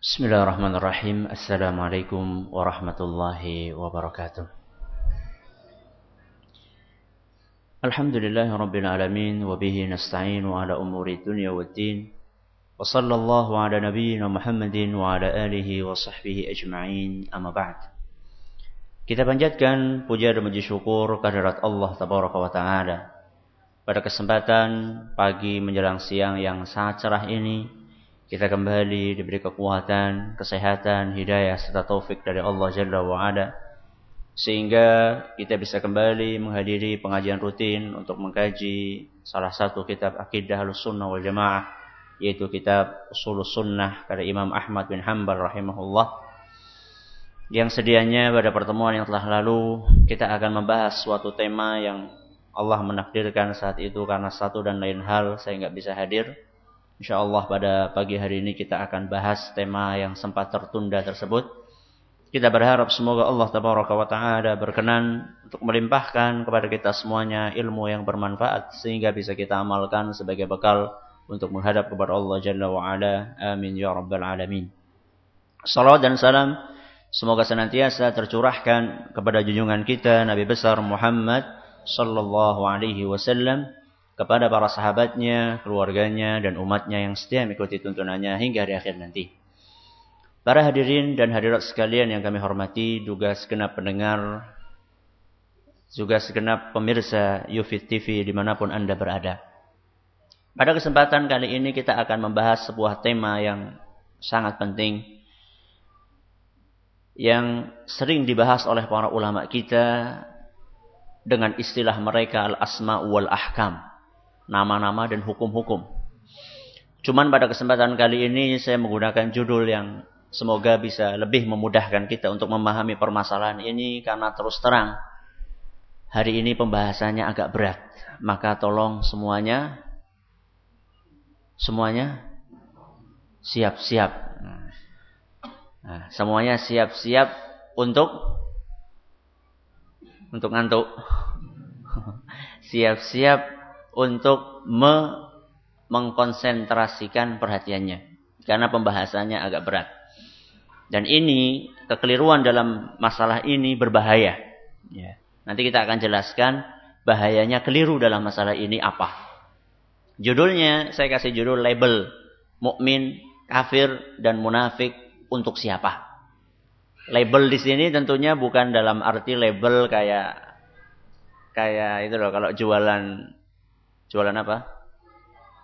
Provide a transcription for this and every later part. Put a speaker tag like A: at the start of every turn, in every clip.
A: Bismillahirrahmanirrahim. Assalamualaikum warahmatullahi wabarakatuh. Alhamdulillahi rabbil alamin wa bihi nasta'inu ala umuri dunya waddin. Wa sallallahu ala nabiyyina Muhammadin wa ala alihi wa sahbihi ajma'in. Amma ba'd. Kita panjatkan puja dan puji syukur kehadirat Allah tabaraka wa taala. Pada kesempatan pagi menjelang siang yang sangat cerah ini, kita kembali diberi kekuatan, kesehatan, hidayah serta taufik dari Allah Jalla wa Ala sehingga kita bisa kembali menghadiri pengajian rutin untuk mengkaji salah satu kitab akidah sunnah wal jamaah yaitu kitab usul sunnah dari Imam Ahmad bin Hanbal rahimahullah. Yang sedianya pada pertemuan yang telah lalu kita akan membahas suatu tema yang Allah menakdirkan saat itu karena satu dan lain hal saya nggak bisa hadir InsyaAllah pada pagi hari ini kita akan bahas tema yang sempat tertunda tersebut. Kita berharap semoga Allah Tabaraka wa Ta'ala berkenan untuk melimpahkan kepada kita semuanya ilmu yang bermanfaat sehingga bisa kita amalkan sebagai bekal untuk menghadap kepada Allah Jalla wa Ala. Amin ya Rabbal Alamin. Salawat dan salam semoga senantiasa tercurahkan kepada junjungan kita Nabi besar Muhammad sallallahu alaihi wasallam kepada para sahabatnya, keluarganya, dan umatnya yang setia mengikuti tuntunannya hingga hari akhir nanti. Para hadirin dan hadirat sekalian yang kami hormati, juga segenap pendengar, juga segenap pemirsa Yufit TV di mana pun Anda berada. Pada kesempatan kali ini kita akan membahas sebuah tema yang sangat penting, yang sering dibahas oleh para ulama kita dengan istilah mereka al-asma wal ahkam nama-nama dan hukum-hukum. Cuman pada kesempatan kali ini saya menggunakan judul yang semoga bisa lebih memudahkan kita untuk memahami permasalahan ini karena terus terang hari ini pembahasannya agak berat. Maka tolong semuanya semuanya siap-siap. Nah, semuanya siap-siap untuk untuk ngantuk. Siap-siap untuk me mengkonsentrasikan perhatiannya karena pembahasannya agak berat. Dan ini kekeliruan dalam masalah ini berbahaya. Ya. Nanti kita akan jelaskan bahayanya keliru dalam masalah ini apa. Judulnya saya kasih judul label mukmin, kafir dan munafik untuk siapa. Label di sini tentunya bukan dalam arti label kayak kayak itu loh kalau jualan Jualan apa?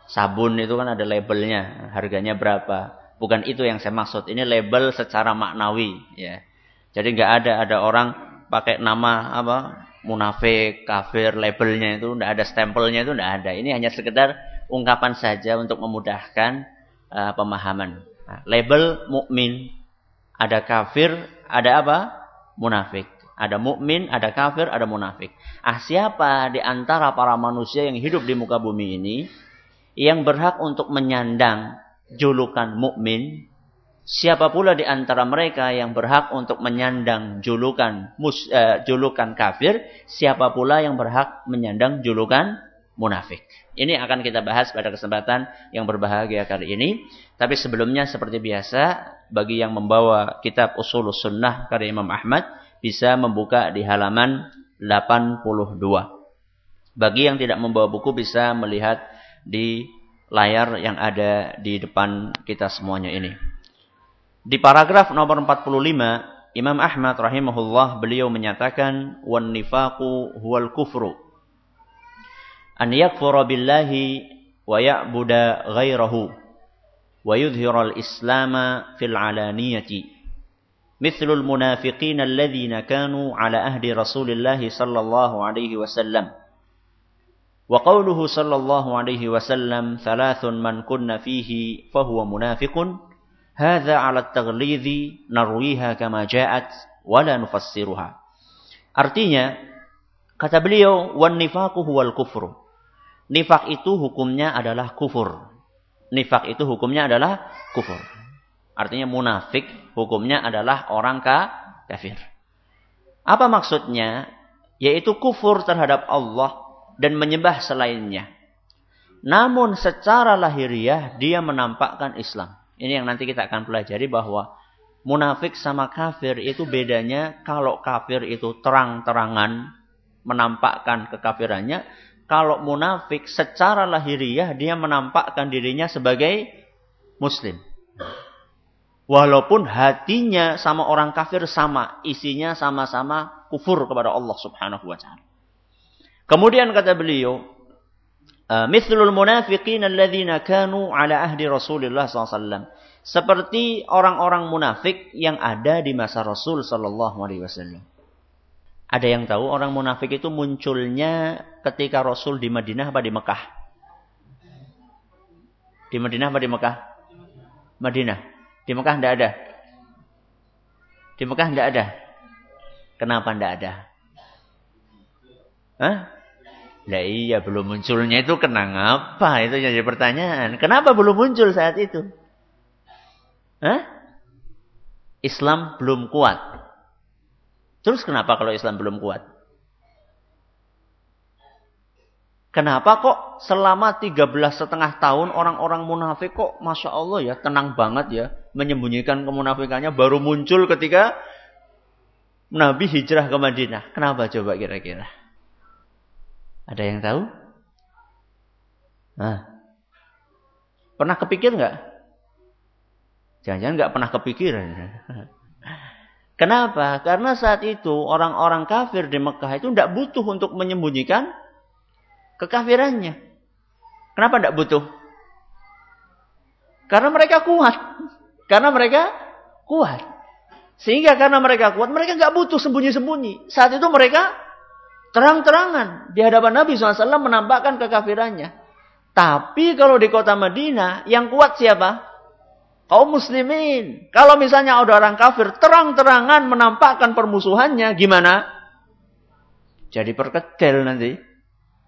A: Sabun itu kan ada labelnya, harganya berapa. Bukan itu yang saya maksud. Ini label secara maknawi, ya. Jadi nggak ada ada orang pakai nama apa munafik, kafir, labelnya itu nggak ada stempelnya itu nggak ada. Ini hanya sekedar ungkapan saja untuk memudahkan uh, pemahaman. Nah, label mukmin, ada kafir, ada apa? Munafik. Ada mukmin, ada kafir, ada munafik. Ah, siapa di antara para manusia yang hidup di muka bumi ini yang berhak untuk menyandang julukan mukmin? Siapa pula di antara mereka yang berhak untuk menyandang julukan mus, uh, julukan kafir? Siapa pula yang berhak menyandang julukan munafik? Ini akan kita bahas pada kesempatan yang berbahagia kali ini. Tapi sebelumnya seperti biasa, bagi yang membawa kitab Usul Sunnah karya Imam Ahmad, bisa membuka di halaman 82. Bagi yang tidak membawa buku bisa melihat di layar yang ada di depan kita semuanya ini. Di paragraf nomor 45, Imam Ahmad rahimahullah beliau menyatakan wan nifaqu huwal kufru. An yakfura billahi wa ya'buda ghairahu wa yudhhira al-islama fil alaniyati مثل المنافقين الذين كانوا على أهد رسول الله صلى الله عليه وسلم وقوله صلى الله عليه وسلم ثلاث من كن فيه فهو منافق هذا على التغليظ نرويها كما جاءت ولا نفسرها artinya kata beliau wan nifaqu huwal kufru nifak itu hukumnya adalah kufur nifak itu hukumnya adalah kufur Artinya munafik hukumnya adalah orang kafir. Apa maksudnya? Yaitu kufur terhadap Allah dan menyembah selainnya. Namun secara lahiriah dia menampakkan Islam. Ini yang nanti kita akan pelajari bahwa munafik sama kafir itu bedanya kalau kafir itu terang-terangan menampakkan kekafirannya. Kalau munafik secara lahiriah dia menampakkan dirinya sebagai muslim. Walaupun hatinya sama orang kafir sama, isinya sama-sama kufur kepada Allah Subhanahu wa taala. Kemudian kata beliau, eh, mithlul munafiqin alladzina kanu ala ahdi Rasulullah SAW. Seperti orang-orang munafik yang ada di masa Rasul sallallahu alaihi wasallam. Ada yang tahu orang munafik itu munculnya ketika Rasul di Madinah apa di Mekah? Di Madinah apa di Mekah? Madinah. Di Mekah tidak ada. Di Mekah tidak ada. Kenapa tidak ada? Hah? Lah iya belum munculnya itu kenapa? Itu jadi pertanyaan. Kenapa belum muncul saat itu? Hah? Islam belum kuat. Terus kenapa kalau Islam belum kuat? Kenapa kok selama 13 setengah tahun orang-orang munafik kok Masya Allah ya tenang banget ya. Menyembunyikan kemunafikannya baru muncul ketika Nabi hijrah ke Madinah. Kenapa coba kira-kira? Ada yang tahu? Nah, pernah kepikir nggak? Jangan-jangan nggak pernah kepikiran. Kenapa? Karena saat itu orang-orang kafir di Mekah itu tidak butuh untuk menyembunyikan kekafirannya. Kenapa tidak butuh? Karena mereka kuat. Karena mereka kuat. Sehingga karena mereka kuat, mereka nggak butuh sembunyi-sembunyi. Saat itu mereka terang-terangan di hadapan Nabi SAW menampakkan kekafirannya. Tapi kalau di kota Madinah, yang kuat siapa? Kaum muslimin. Kalau misalnya ada orang kafir terang-terangan menampakkan permusuhannya, gimana? Jadi perkecil nanti.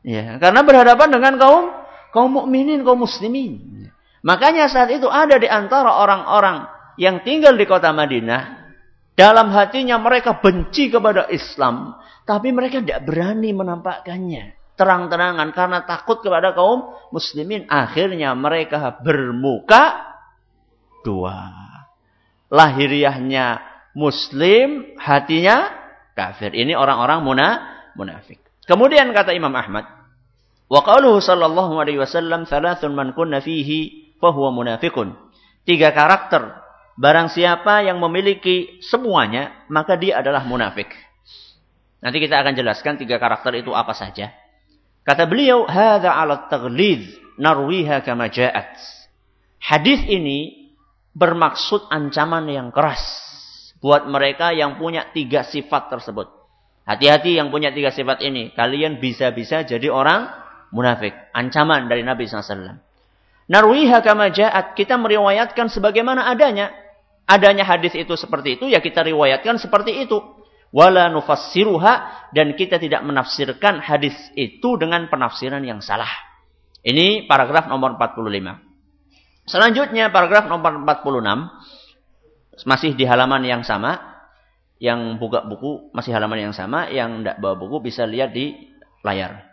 A: Ya, karena berhadapan dengan kaum kaum mukminin, kaum muslimin. Makanya saat itu ada di antara orang-orang yang tinggal di kota Madinah, dalam hatinya mereka benci kepada Islam, tapi mereka tidak berani menampakkannya. Terang-terangan karena takut kepada kaum muslimin. Akhirnya mereka bermuka dua. Lahiriahnya muslim, hatinya kafir. Ini orang-orang muna, munafik. Kemudian kata Imam Ahmad, wa qaluhu sallallahu alaihi wasallam thalathun man kunna fihi fahuwa munafiqun. Tiga karakter barang siapa yang memiliki semuanya, maka dia adalah munafik. Nanti kita akan jelaskan tiga karakter itu apa saja. Kata beliau, "Hadza 'ala taghlid narwiha kama ja'at." Hadis ini bermaksud ancaman yang keras buat mereka yang punya tiga sifat tersebut. Hati-hati yang punya tiga sifat ini. Kalian bisa-bisa jadi orang munafik. Ancaman dari Nabi SAW. Narwiha kama ja'at. Kita meriwayatkan sebagaimana adanya. Adanya hadis itu seperti itu, ya kita riwayatkan seperti itu wala nufassiruha dan kita tidak menafsirkan hadis itu dengan penafsiran yang salah. Ini paragraf nomor 45. Selanjutnya paragraf nomor 46 masih di halaman yang sama. Yang buka buku masih halaman yang sama, yang tidak bawa buku bisa lihat di layar.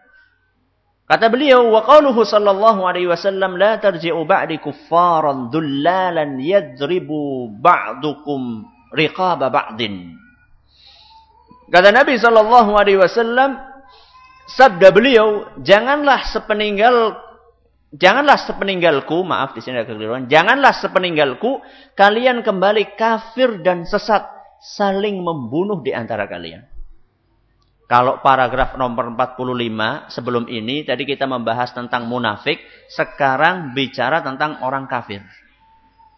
A: Kata beliau, wa qauluhu sallallahu alaihi wasallam la tarji'u ba'di kuffaran dullalan yadribu ba'dukum riqaba ba'din. Kata Nabi Shallallahu Alaihi Wasallam, sabda beliau, janganlah sepeninggal janganlah sepeninggalku, maaf di sini ada kekeliruan, janganlah sepeninggalku kalian kembali kafir dan sesat saling membunuh di antara kalian. Kalau paragraf nomor 45 sebelum ini tadi kita membahas tentang munafik, sekarang bicara tentang orang kafir.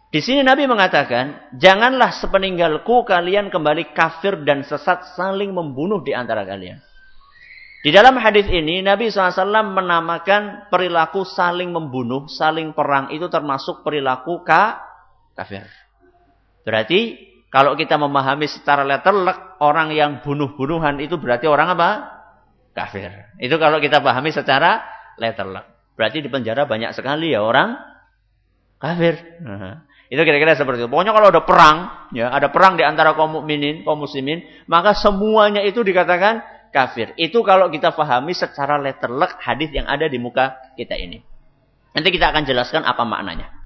A: Di sini Nabi mengatakan, janganlah sepeninggalku kalian kembali kafir dan sesat saling membunuh di antara kalian. Di dalam hadis ini Nabi SAW menamakan perilaku saling membunuh, saling perang itu termasuk perilaku ka kafir. Berarti kalau kita memahami secara letterlek orang yang bunuh-bunuhan itu berarti orang apa? Kafir. Itu kalau kita pahami secara letterlek. Berarti di penjara banyak sekali ya orang kafir. Itu kira-kira seperti itu. Pokoknya kalau ada perang, ya, ada perang di antara kaum mukminin, kaum muslimin, maka semuanya itu dikatakan kafir. Itu kalau kita pahami secara letterlek hadis yang ada di muka kita ini. Nanti kita akan jelaskan apa maknanya.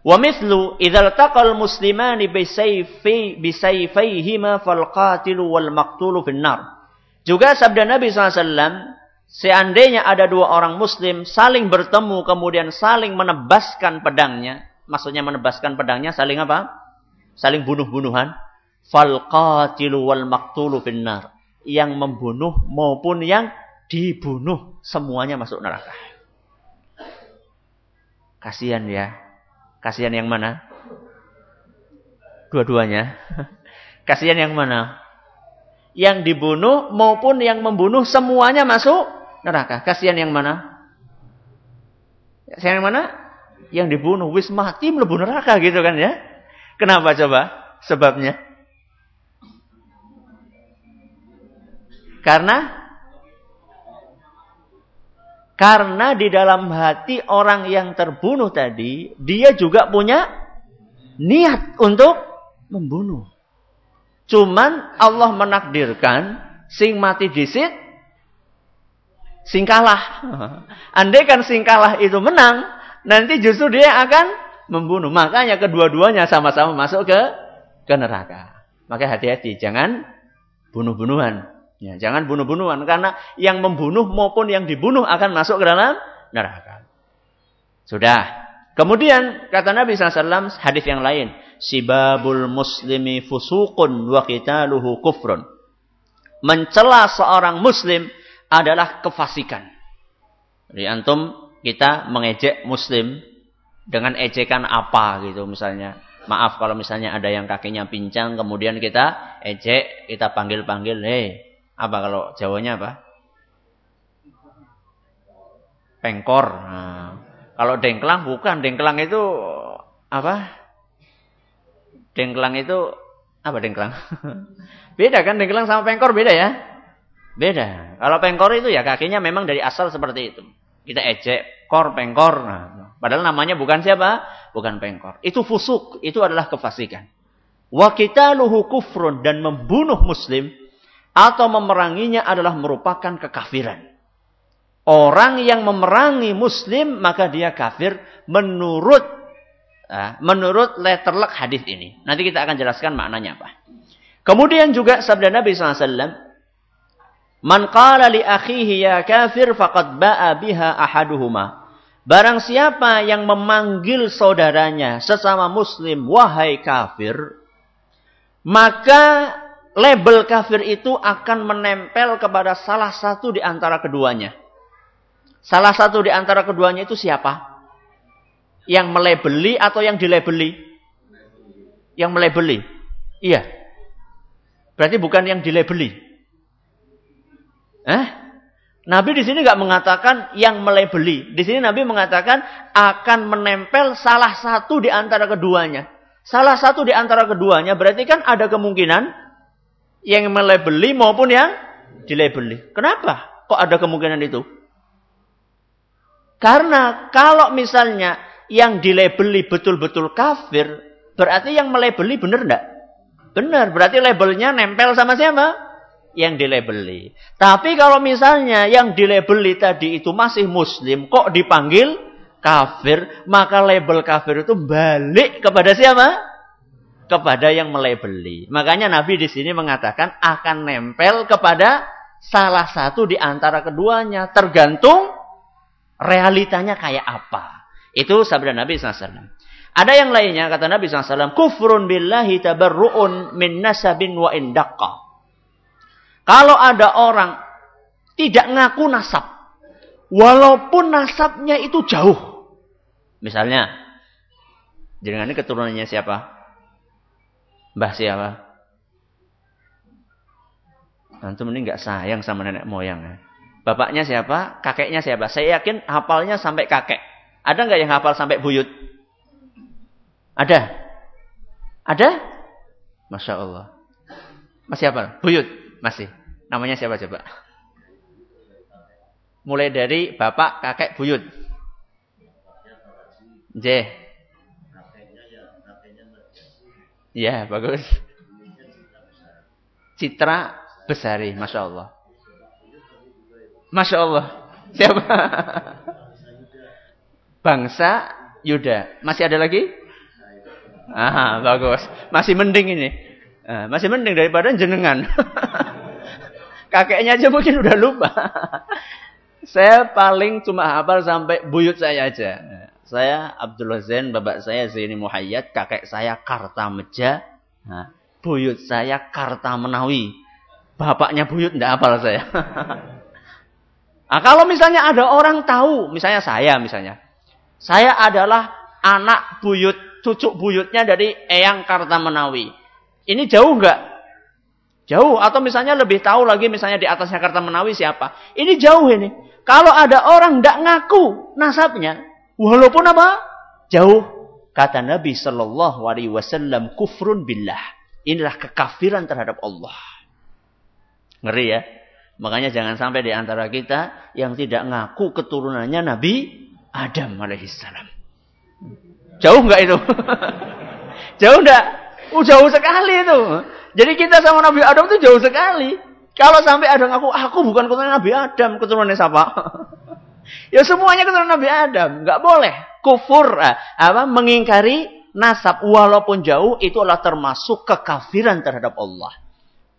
A: Wa mithlu idzal taqal muslimani bisayfi bisayfayhima fal qatilu wal maqtulu. Juga sabda Nabi SAW, seandainya ada dua orang muslim saling bertemu kemudian saling menebaskan pedangnya, maksudnya menebaskan pedangnya saling apa? Saling bunuh-bunuhan. Fal qatilu wal maqtulu finnar. Yang membunuh maupun yang dibunuh semuanya masuk neraka. Kasihan ya. Kasihan yang mana? Dua-duanya. Kasihan yang mana? Yang dibunuh maupun yang membunuh semuanya masuk neraka. Kasihan yang mana? Kasihan yang mana? Yang dibunuh wis mati mlebu neraka gitu kan ya. Kenapa coba? Sebabnya? Karena karena di dalam hati orang yang terbunuh tadi, dia juga punya niat untuk membunuh. Cuman Allah menakdirkan sing mati disit sing kalah. Andai kan sing kalah itu menang, nanti justru dia akan membunuh. Makanya kedua-duanya sama-sama masuk ke ke neraka. Maka hati-hati, jangan bunuh-bunuhan. Ya, jangan bunuh-bunuhan karena yang membunuh maupun yang dibunuh akan masuk ke dalam neraka. Sudah. Kemudian kata Nabi SAW hadis yang lain, sibabul muslimi fusukun wa qitaluhu kufrun. Mencela seorang muslim adalah kefasikan. Jadi antum kita mengejek muslim dengan ejekan apa gitu misalnya. Maaf kalau misalnya ada yang kakinya pincang kemudian kita ejek, kita panggil-panggil, "Hei, apa kalau Jawanya apa? Pengkor. Nah, kalau dengklang bukan. Dengklang itu apa? Dengklang itu apa dengklang? beda kan dengklang sama pengkor beda ya? Beda. Kalau pengkor itu ya kakinya memang dari asal seperti itu. Kita ejek, kor, pengkor. Nah, padahal namanya bukan siapa? Bukan pengkor. Itu fusuk. Itu adalah kefasikan. Wa luhu kufrun. Dan membunuh muslim atau memeranginya adalah merupakan kekafiran. Orang yang memerangi muslim maka dia kafir menurut uh, menurut letterlek hadis ini. Nanti kita akan jelaskan maknanya apa. Kemudian juga sabda Nabi SAW. Man qala li akhihi ya kafir faqad ba'a biha ahaduhuma. Barang siapa yang memanggil saudaranya sesama muslim wahai kafir, maka label kafir itu akan menempel kepada salah satu di antara keduanya. Salah satu di antara keduanya itu siapa? Yang melebeli atau yang dilebeli? Yang melebeli. Iya. Berarti bukan yang dilebeli. Eh? Nabi di sini nggak mengatakan yang melebeli. Di sini Nabi mengatakan akan menempel salah satu di antara keduanya. Salah satu di antara keduanya berarti kan ada kemungkinan yang melebeli maupun yang dilebeli. Kenapa? Kok ada kemungkinan itu? Karena kalau misalnya yang dilebeli betul-betul kafir, berarti yang melebeli benar enggak? Benar, berarti labelnya nempel sama siapa? Yang dilebeli. Tapi kalau misalnya yang dilebeli tadi itu masih muslim, kok dipanggil kafir, maka label kafir itu balik kepada siapa? Kepada yang melebeli. Makanya Nabi di sini mengatakan akan nempel kepada salah satu di antara keduanya. Tergantung realitanya kayak apa. Itu sabda Nabi SAW. Ada yang lainnya kata Nabi SAW. Kufrun billahi tabarru'un min nasabin wa indaqqa. Kalau ada orang tidak ngaku nasab. Walaupun nasabnya itu jauh. Misalnya. Ini keturunannya siapa? Mbah siapa? Antum ini nggak sayang sama nenek moyang ya. Bapaknya siapa? Kakeknya siapa? Saya yakin hafalnya sampai kakek. Ada nggak yang hafal sampai buyut? Ada? Ada? Masya Allah. Masih apa? Buyut? Masih. Namanya siapa coba? Mulai dari bapak, kakek, buyut. J. Ya, bagus. Citra Besari, Masya Allah. Masya Allah. Siapa? Bangsa Yuda. Masih ada lagi? Ah, bagus. Masih mending ini. Ah, masih mending daripada jenengan. Kakeknya aja mungkin udah lupa. saya paling cuma hafal sampai buyut saya aja. Saya Abdullah Zain, bapak saya Zaini Muhayyad, kakek saya Karta Meja, nah, buyut saya Karta Menawi. Bapaknya buyut enggak hafal saya. nah, kalau misalnya ada orang tahu, misalnya saya misalnya. Saya adalah anak buyut, cucu buyutnya dari Eyang Karta Menawi. Ini jauh enggak? Jauh. Atau misalnya lebih tahu lagi misalnya di atasnya Karta Menawi siapa. Ini jauh ini. Kalau ada orang tidak ngaku nasabnya. Walaupun apa? Jauh. Kata Nabi Shallallahu Alaihi Wasallam kufrun billah. Inilah kekafiran terhadap Allah. Ngeri ya. Makanya jangan sampai di antara kita yang tidak ngaku keturunannya Nabi Adam alaihissalam. Jauh nggak itu? jauh nggak? Uh, jauh sekali itu. Jadi kita sama Nabi Adam itu jauh sekali. Kalau sampai ada ngaku, aku bukan keturunan Nabi Adam, keturunannya siapa? ya semuanya keturunan Nabi Adam. Nggak boleh. Kufur, eh, apa mengingkari nasab walaupun jauh itu adalah termasuk kekafiran terhadap Allah.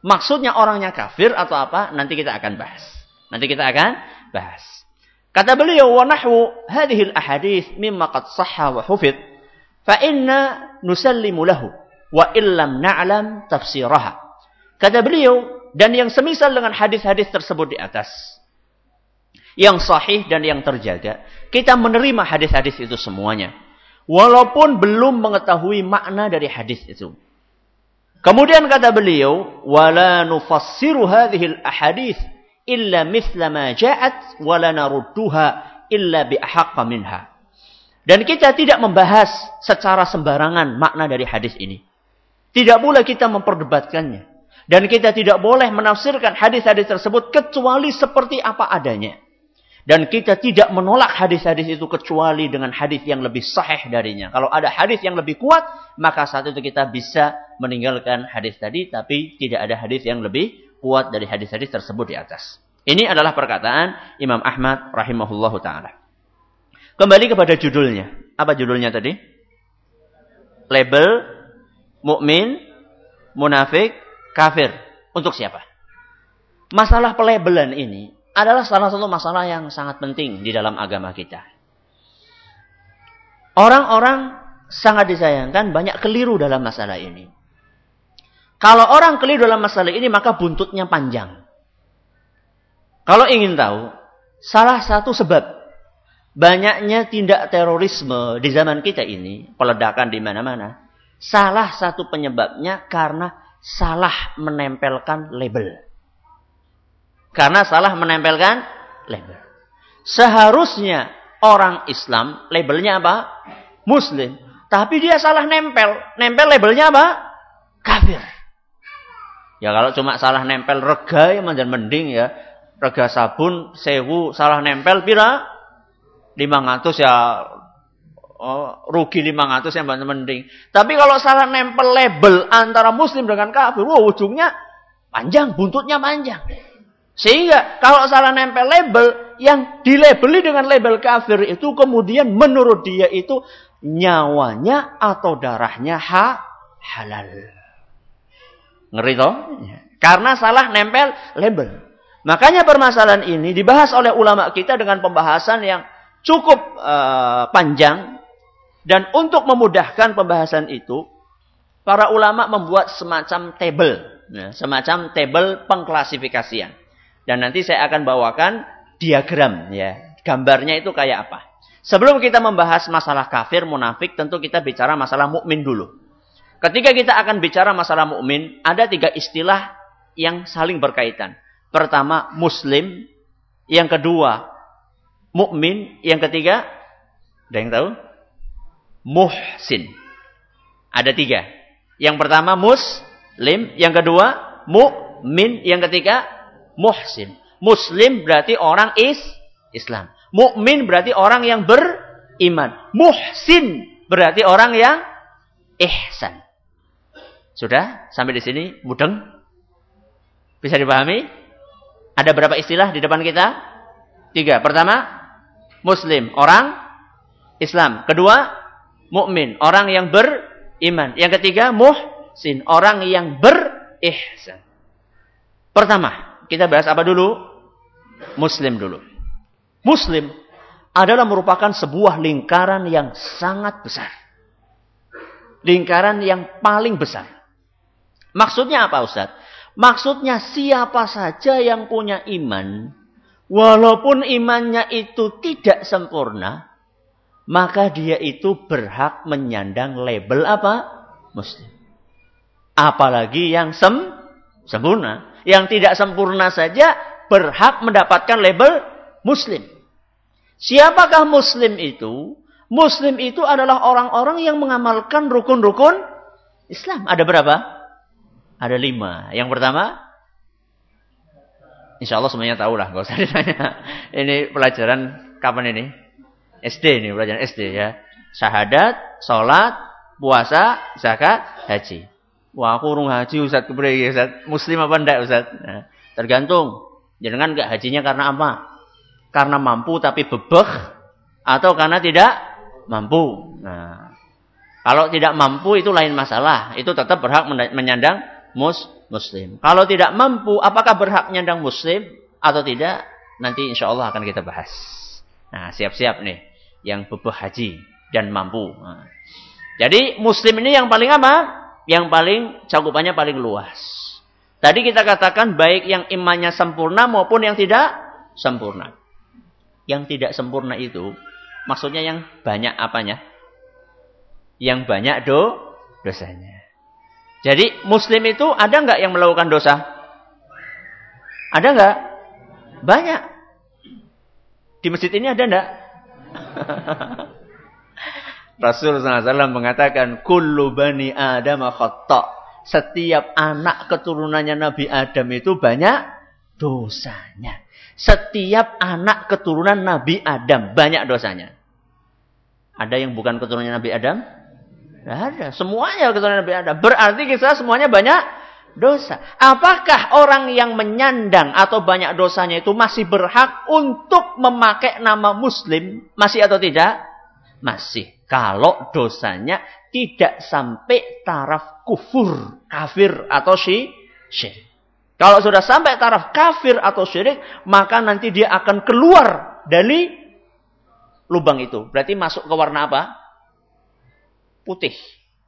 A: Maksudnya orangnya kafir atau apa? Nanti kita akan bahas. Nanti kita akan bahas. Kata beliau, "Wa nahwu hadhihi al-ahadits mimma qad sahha wa hufid, fa inna nusallimu lahu." wa illam na'lam tafsiraha. Kata beliau, dan yang semisal dengan hadis-hadis tersebut di atas, yang sahih dan yang terjaga, kita menerima hadis-hadis itu semuanya. Walaupun belum mengetahui makna dari hadis itu. Kemudian kata beliau, wala nufassiru hadhihi al-ahadith illa mithla ma ja'at wala narudduha illa bi minha. Dan kita tidak membahas secara sembarangan makna dari hadis ini. Tidak boleh kita memperdebatkannya. Dan kita tidak boleh menafsirkan hadis-hadis tersebut kecuali seperti apa adanya. Dan kita tidak menolak hadis-hadis itu kecuali dengan hadis yang lebih sahih darinya. Kalau ada hadis yang lebih kuat, maka saat itu kita bisa meninggalkan hadis tadi, tapi tidak ada hadis yang lebih kuat dari hadis-hadis tersebut di atas. Ini adalah perkataan Imam Ahmad rahimahullahu taala. Kembali kepada judulnya. Apa judulnya tadi? Label mukmin, munafik, kafir. Untuk siapa? Masalah pelabelan ini adalah salah satu masalah yang sangat penting di dalam agama kita. Orang-orang sangat disayangkan banyak keliru dalam masalah ini. Kalau orang keliru dalam masalah ini maka buntutnya panjang. Kalau ingin tahu, salah satu sebab banyaknya tindak terorisme di zaman kita ini, peledakan di mana-mana, Salah satu penyebabnya karena salah menempelkan label. Karena salah menempelkan label. Seharusnya orang Islam labelnya apa? Muslim. Tapi dia salah nempel. Nempel labelnya apa? Kafir. Ya kalau cuma salah nempel rega ya mending ya. Rega sabun, sewu, salah nempel pira? 500 ya Oh, rugi 500 yang mending. Tapi kalau salah nempel label antara muslim dengan kafir, wah ujungnya panjang, buntutnya panjang. Sehingga kalau salah nempel label yang dilabeli dengan label kafir itu kemudian menurut dia itu nyawanya atau darahnya ha halal. Ngeri toh? Karena salah nempel label. Makanya permasalahan ini dibahas oleh ulama kita dengan pembahasan yang cukup uh, panjang dan untuk memudahkan pembahasan itu, para ulama membuat semacam table, ya, semacam table pengklasifikasian. Dan nanti saya akan bawakan diagram, ya, gambarnya itu kayak apa. Sebelum kita membahas masalah kafir, munafik, tentu kita bicara masalah mukmin dulu. Ketika kita akan bicara masalah mukmin, ada tiga istilah yang saling berkaitan. Pertama, muslim. Yang kedua, mukmin. Yang ketiga, ada yang tahu? muhsin. Ada tiga. Yang pertama muslim, yang kedua mukmin, yang ketiga muhsin. Muslim berarti orang is Islam. Mukmin berarti orang yang beriman. Muhsin berarti orang yang ihsan. Sudah sampai di sini mudeng? Bisa dipahami? Ada berapa istilah di depan kita? Tiga. Pertama, Muslim, orang Islam. Kedua, mukmin, orang yang beriman. iman. Yang ketiga, muhsin. Orang yang berihsan. Pertama, kita bahas apa dulu? Muslim dulu. Muslim adalah merupakan sebuah lingkaran yang sangat besar. Lingkaran yang paling besar. Maksudnya apa Ustaz? Maksudnya siapa saja yang punya iman, walaupun imannya itu tidak sempurna, maka dia itu berhak menyandang label apa? Muslim. Apalagi yang sem sempurna. Yang tidak sempurna saja berhak mendapatkan label Muslim. Siapakah Muslim itu? Muslim itu adalah orang-orang yang mengamalkan rukun-rukun Islam. Ada berapa? Ada lima. Yang pertama, insya Allah semuanya tahu lah. Gak usah ditanya. Ini pelajaran kapan ini? SD ini, pelajaran SD ya. Syahadat, sholat, puasa, zakat, haji. Wah, aku urung haji Ustaz kepriye Ustaz? Muslim apa enggak Ustaz? Nah, tergantung. Jangan enggak hajinya karena apa? Karena mampu tapi bebek atau karena tidak mampu. Nah, kalau tidak mampu itu lain masalah. Itu tetap berhak menyandang mus muslim. Kalau tidak mampu, apakah berhak menyandang muslim atau tidak? Nanti insya Allah akan kita bahas. Nah, siap-siap nih. Yang bebek haji dan mampu. Nah. Jadi muslim ini yang paling apa? Yang paling cakupannya paling luas. Tadi kita katakan baik yang imannya sempurna maupun yang tidak sempurna. Yang tidak sempurna itu maksudnya yang banyak apanya? Yang banyak do dosanya. Jadi muslim itu ada nggak yang melakukan dosa? Ada nggak? Banyak. Di masjid ini ada nggak? Rasul SAW mengatakan, Kullu bani Adam khata' setiap anak keturunannya Nabi Adam itu banyak dosanya. Setiap anak keturunan Nabi Adam banyak dosanya. Ada yang bukan keturunannya Nabi Adam? Tidak ada. Semuanya keturunan Nabi Adam. Berarti kita semuanya banyak dosa. Apakah orang yang menyandang atau banyak dosanya itu masih berhak untuk memakai nama muslim? Masih atau tidak? Masih. Kalau dosanya tidak sampai taraf kufur, kafir atau syirik. Kalau sudah sampai taraf kafir atau syirik, maka nanti dia akan keluar dari lubang itu. Berarti masuk ke warna apa? Putih.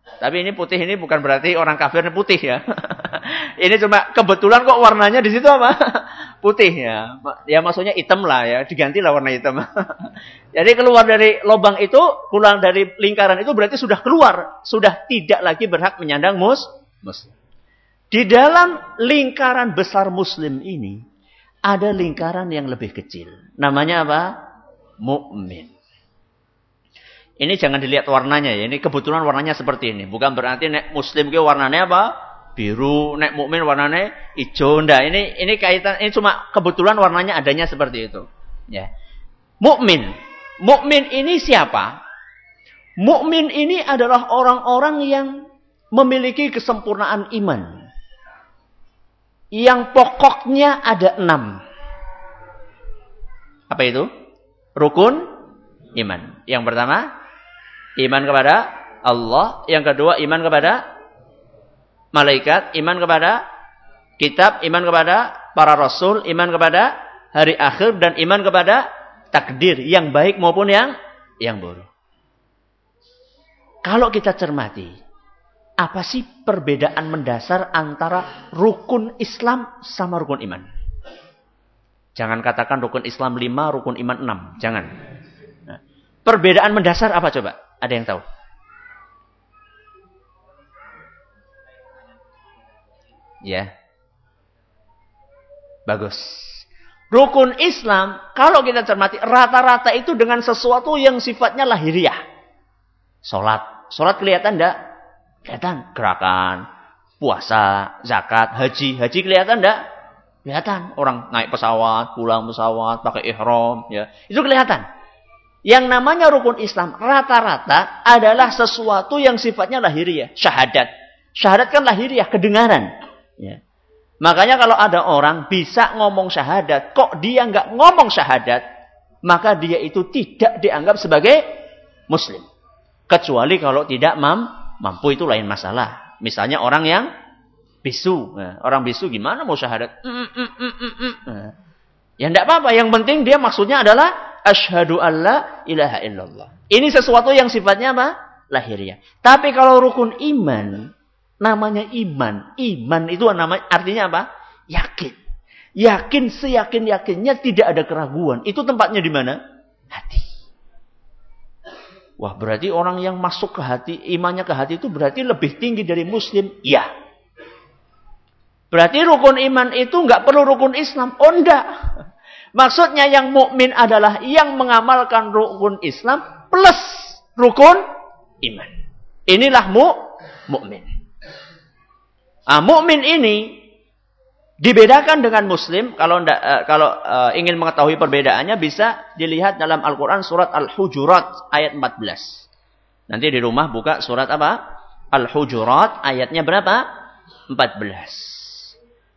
A: Tapi ini putih ini bukan berarti orang kafir putih ya. ini cuma kebetulan kok warnanya di situ apa? putih ya. Ya maksudnya hitam lah ya, digantilah warna hitam. Jadi keluar dari lubang itu, pulang dari lingkaran itu berarti sudah keluar, sudah tidak lagi berhak menyandang mus muslim. Di dalam lingkaran besar muslim ini ada lingkaran yang lebih kecil. Namanya apa? Mukmin. Ini jangan dilihat warnanya ya. Ini kebetulan warnanya seperti ini. Bukan berarti nek muslim ke warnanya apa? Biru, nek mukmin warnanya hijau. Ndak, ini ini kaitan ini cuma kebetulan warnanya adanya seperti itu. Ya. Mukmin. Mukmin ini siapa? Mukmin ini adalah orang-orang yang memiliki kesempurnaan iman. Yang pokoknya ada enam. Apa itu? Rukun iman. Yang pertama, Iman kepada Allah. Yang kedua, iman kepada malaikat. Iman kepada kitab. Iman kepada para rasul. Iman kepada hari akhir. Dan iman kepada takdir. Yang baik maupun yang yang buruk. Kalau kita cermati. Apa sih perbedaan mendasar antara rukun Islam sama rukun iman? Jangan katakan rukun Islam 5, rukun iman 6. Jangan. Nah, perbedaan mendasar apa coba? Ada yang tahu? Ya. Bagus. Rukun Islam, kalau kita cermati, rata-rata itu dengan sesuatu yang sifatnya lahiriah. Sholat. Sholat kelihatan enggak? Kelihatan. Gerakan. Puasa, zakat, haji. Haji kelihatan enggak? Kelihatan. Orang naik pesawat, pulang pesawat, pakai ihram. ya Itu kelihatan. Yang namanya rukun Islam rata-rata adalah sesuatu yang sifatnya lahiriah. Syahadat. Syahadat kan lahiriah, kedengaran. Ya. Makanya kalau ada orang bisa ngomong syahadat, kok dia nggak ngomong syahadat, maka dia itu tidak dianggap sebagai muslim. Kecuali kalau tidak mam mampu itu lain masalah. Misalnya orang yang bisu. Nah, orang bisu gimana mau syahadat? Mm, mm, mm, nah, ya enggak apa-apa. Yang penting dia maksudnya adalah asyhadu alla ilaha illallah. Ini sesuatu yang sifatnya apa? Lahiriah. Tapi kalau rukun iman, namanya iman. Iman itu nama, artinya apa? Yakin. Yakin seyakin-yakinnya tidak ada keraguan. Itu tempatnya di mana? Hati. Wah berarti orang yang masuk ke hati, imannya ke hati itu berarti lebih tinggi dari muslim. Ya. Berarti rukun iman itu nggak perlu rukun Islam. Oh enggak. Maksudnya yang mukmin adalah yang mengamalkan rukun Islam plus rukun iman. Inilah mu mukmin. Ah, mukmin ini dibedakan dengan muslim kalau enggak, uh, kalau uh, ingin mengetahui perbedaannya bisa dilihat dalam Al-Qur'an surat Al-Hujurat ayat 14. Nanti di rumah buka surat apa? Al-Hujurat ayatnya berapa? 14.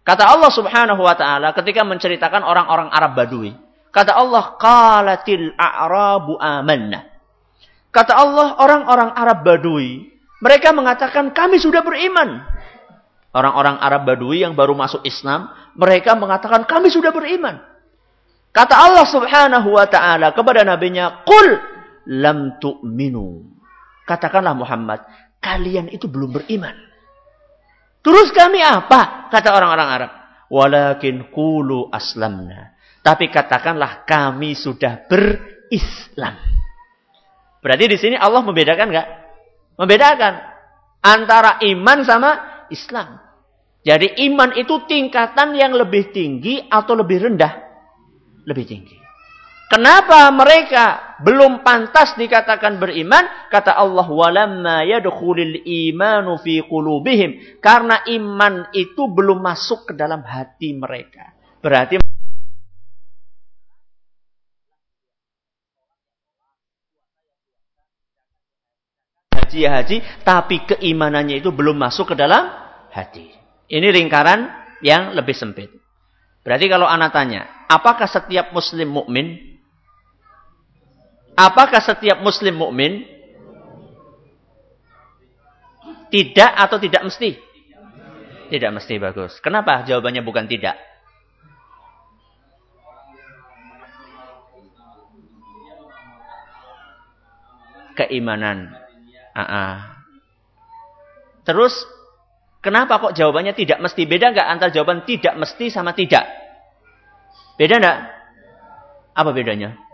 A: Kata Allah Subhanahu wa taala ketika menceritakan orang-orang Arab Badui. Kata Allah, "Qalatil a'rabu amanna." Kata Allah, orang-orang Arab Badui, mereka mengatakan kami sudah beriman. Orang-orang Arab Badui yang baru masuk Islam, mereka mengatakan kami sudah beriman. Kata Allah Subhanahu wa taala kepada nabinya, "Qul lam tu'minu." Katakanlah Muhammad, kalian itu belum beriman. Terus kami apa? Kata orang-orang Arab. Walakin kulu aslamna. Tapi katakanlah kami sudah berislam. Berarti di sini Allah membedakan enggak? Membedakan antara iman sama Islam. Jadi iman itu tingkatan yang lebih tinggi atau lebih rendah? Lebih tinggi. Kenapa mereka belum pantas dikatakan beriman? Kata Allah, "Walamma yadkhulul imanu fi qulubihim." Karena iman itu belum masuk ke dalam hati mereka. Berarti haji ya haji, tapi keimanannya itu belum masuk ke dalam hati. Ini lingkaran yang lebih sempit. Berarti kalau anak tanya, apakah setiap muslim mukmin Apakah setiap muslim mukmin? Tidak atau tidak mesti? Tidak mesti bagus. Kenapa? Jawabannya bukan tidak. Keimanan. Uh -uh. Terus, kenapa kok jawabannya tidak mesti? Beda nggak antara jawaban tidak mesti sama tidak? Beda nggak? Apa bedanya?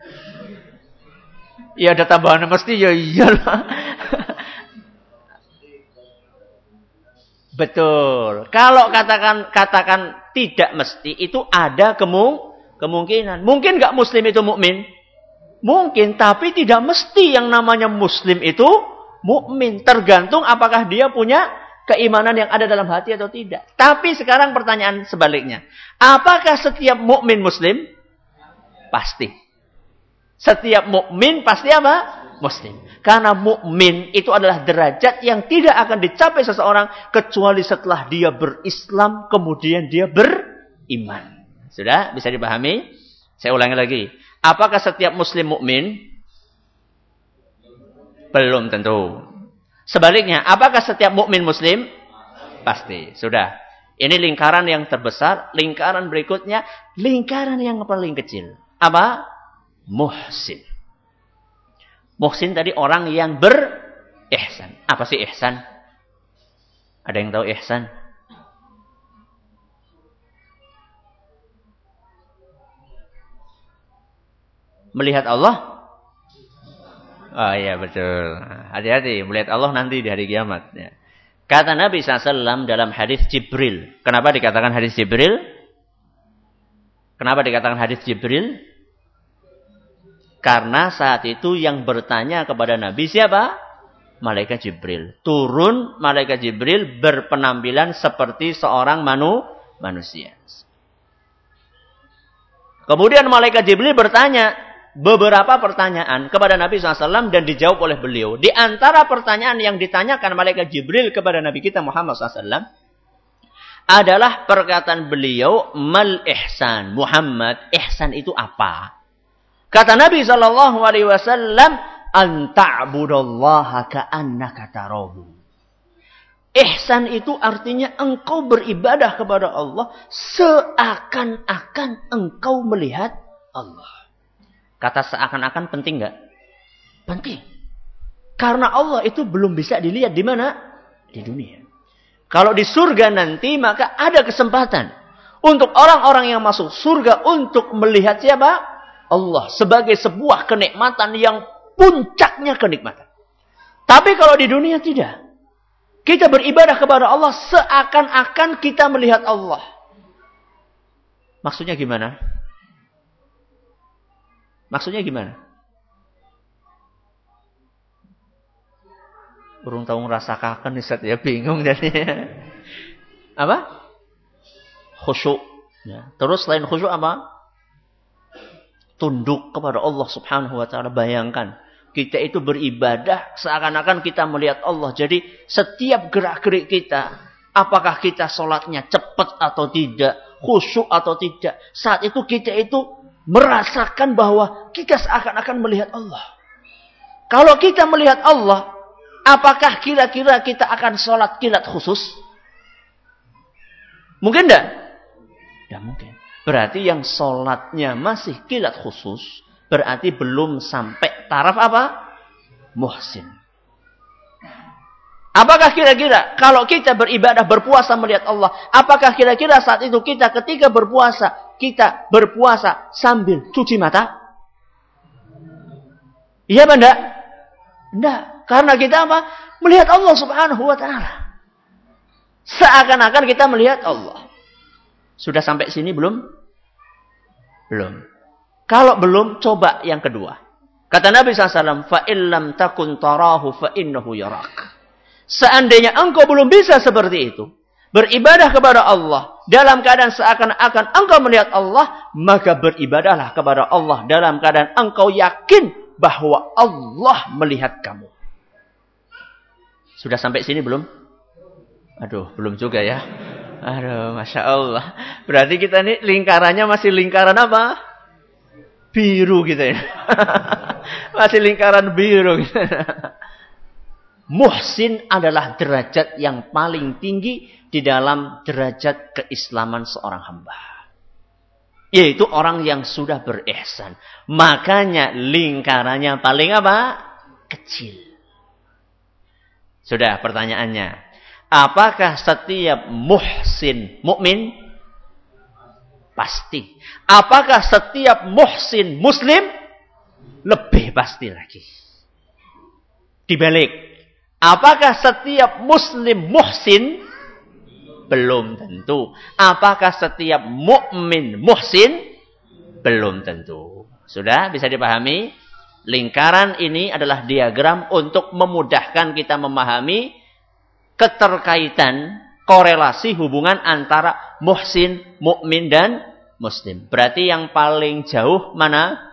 A: Ya ada tambahan mesti ya iyalah. Betul. Kalau katakan katakan tidak mesti itu ada kemung kemungkinan. Mungkin nggak muslim itu mukmin? Mungkin, tapi tidak mesti yang namanya muslim itu mukmin. Tergantung apakah dia punya keimanan yang ada dalam hati atau tidak. Tapi sekarang pertanyaan sebaliknya. Apakah setiap mukmin muslim? Pasti. Setiap mukmin pasti apa? Muslim. Karena mukmin itu adalah derajat yang tidak akan dicapai seseorang kecuali setelah dia berislam kemudian dia beriman. Sudah bisa dipahami? Saya ulangi lagi. Apakah setiap muslim mukmin? Belum tentu. Sebaliknya, apakah setiap mukmin muslim? Pasti. Sudah. Ini lingkaran yang terbesar, lingkaran berikutnya, lingkaran yang paling kecil. Apa? Muhsin. Muhsin tadi orang yang berihsan. Apa sih ihsan? Ada yang tahu ihsan? Melihat Allah? Oh iya betul. Hati-hati melihat Allah nanti di hari kiamat. Ya. Kata Nabi SAW dalam hadis Jibril. Kenapa dikatakan hadis Jibril? Kenapa dikatakan hadis Jibril? Karena saat itu yang bertanya kepada Nabi siapa? Malaikat Jibril. Turun Malaikat Jibril berpenampilan seperti seorang manu, manusia. Kemudian Malaikat Jibril bertanya beberapa pertanyaan kepada Nabi SAW dan dijawab oleh beliau. Di antara pertanyaan yang ditanyakan Malaikat Jibril kepada Nabi kita Muhammad SAW adalah perkataan beliau mal ihsan. Muhammad, ihsan itu apa? Kata Nabi Shallallahu Alaihi Wasallam, "Anta'budallaha ka'annaka tarahu." Ihsan itu artinya engkau beribadah kepada Allah seakan-akan engkau melihat Allah. Kata seakan-akan penting nggak? Penting. Karena Allah itu belum bisa dilihat di mana? Di dunia. Kalau di surga nanti maka ada kesempatan untuk orang-orang yang masuk surga untuk melihat siapa? Allah sebagai sebuah kenikmatan yang puncaknya kenikmatan. Tapi kalau di dunia tidak. Kita beribadah kepada Allah seakan-akan kita melihat Allah. Maksudnya gimana? Maksudnya gimana? Burung tahu ngerasakan nih ya bingung jadinya. Apa? Khusyuk. Ya. Terus selain khusyuk apa? Tunduk kepada Allah Subhanahu wa taala. Bayangkan kita itu beribadah seakan-akan kita melihat Allah. Jadi setiap gerak-gerik kita, apakah kita sholatnya cepat atau tidak, khusyuk atau tidak. Saat itu kita itu merasakan bahwa kita seakan-akan melihat Allah. Kalau kita melihat Allah, apakah kira-kira kita akan sholat kilat khusus? Mungkin tidak? Tidak mungkin. Berarti yang sholatnya masih kilat khusus, berarti belum sampai taraf apa? Muhsin. Apakah kira-kira kalau kita beribadah berpuasa melihat Allah, apakah kira-kira saat itu kita ketika berpuasa, kita berpuasa sambil cuci mata? Iya enggak? Enggak. Karena kita apa? Melihat Allah subhanahu wa ta'ala. Seakan-akan kita melihat Allah. Sudah sampai sini belum? Belum. Kalau belum, coba yang kedua. Kata Nabi SAW, فَإِلَّمْ تَكُنْ تَرَاهُ فَإِنَّهُ يَرَاكَ Seandainya engkau belum bisa seperti itu, beribadah kepada Allah dalam keadaan seakan-akan engkau melihat Allah, maka beribadahlah kepada Allah dalam keadaan engkau yakin bahwa Allah melihat kamu. Sudah sampai sini belum? Aduh, belum juga ya. Aduh, Masya Allah. Berarti kita ini lingkarannya masih lingkaran apa? biru gitu ya. Masih lingkaran biru gitu. Muhsin adalah derajat yang paling tinggi di dalam derajat keislaman seorang hamba. Yaitu orang yang sudah berihsan. Makanya lingkarannya paling apa? Kecil. Sudah pertanyaannya. Apakah setiap muhsin mukmin Pasti. Apakah setiap muhsin muslim? Lebih pasti lagi. Dibalik. Apakah setiap muslim muhsin? Belum tentu. Apakah setiap mukmin muhsin? Belum tentu. Sudah bisa dipahami? Lingkaran ini adalah diagram untuk memudahkan kita memahami keterkaitan korelasi hubungan antara muhsin, mukmin dan muslim. Berarti yang paling jauh mana?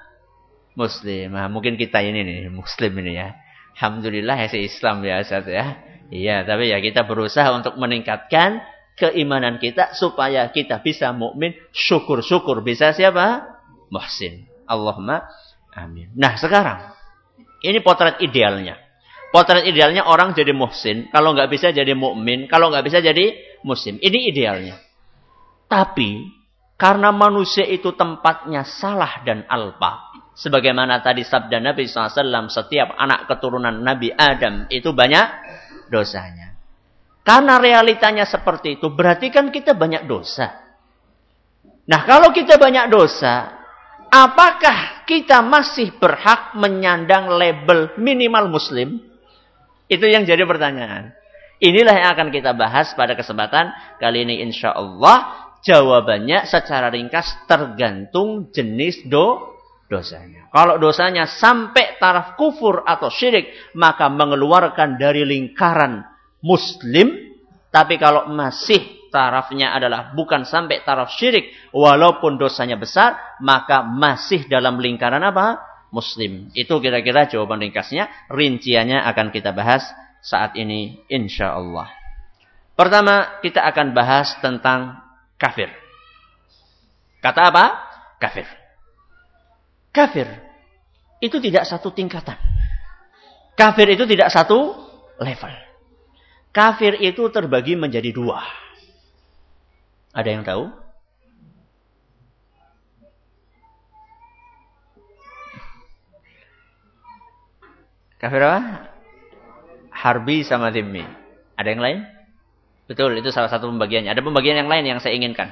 A: Muslim. Nah, mungkin kita ini nih, muslim ini ya. Alhamdulillah ya Islam ya Ustaz ya. Iya, tapi ya kita berusaha untuk meningkatkan keimanan kita supaya kita bisa mukmin, syukur-syukur bisa siapa? Muhsin. Allahumma amin. Nah, sekarang ini potret idealnya. Potret idealnya orang jadi muhsin, kalau nggak bisa jadi mukmin, kalau nggak bisa jadi muslim. Ini idealnya. Tapi karena manusia itu tempatnya salah dan alpa. Sebagaimana tadi sabda Nabi SAW, setiap anak keturunan Nabi Adam itu banyak dosanya. Karena realitanya seperti itu, berarti kan kita banyak dosa. Nah kalau kita banyak dosa, apakah kita masih berhak menyandang label minimal muslim? Itu yang jadi pertanyaan. Inilah yang akan kita bahas pada kesempatan kali ini insya Allah. Jawabannya secara ringkas tergantung jenis do dosanya. Kalau dosanya sampai taraf kufur atau syirik, maka mengeluarkan dari lingkaran muslim. Tapi kalau masih tarafnya adalah bukan sampai taraf syirik, walaupun dosanya besar, maka masih dalam lingkaran apa? Muslim. Itu kira-kira jawaban ringkasnya. Rinciannya akan kita bahas saat ini insya Allah. Pertama kita akan bahas tentang kafir. Kata apa? Kafir. Kafir itu tidak satu tingkatan. Kafir itu tidak satu level. Kafir itu terbagi menjadi dua. Ada yang tahu? Kafir apa? Harbi sama timmi. Ada yang lain? Betul, itu salah satu pembagiannya. Ada pembagian yang lain yang saya inginkan.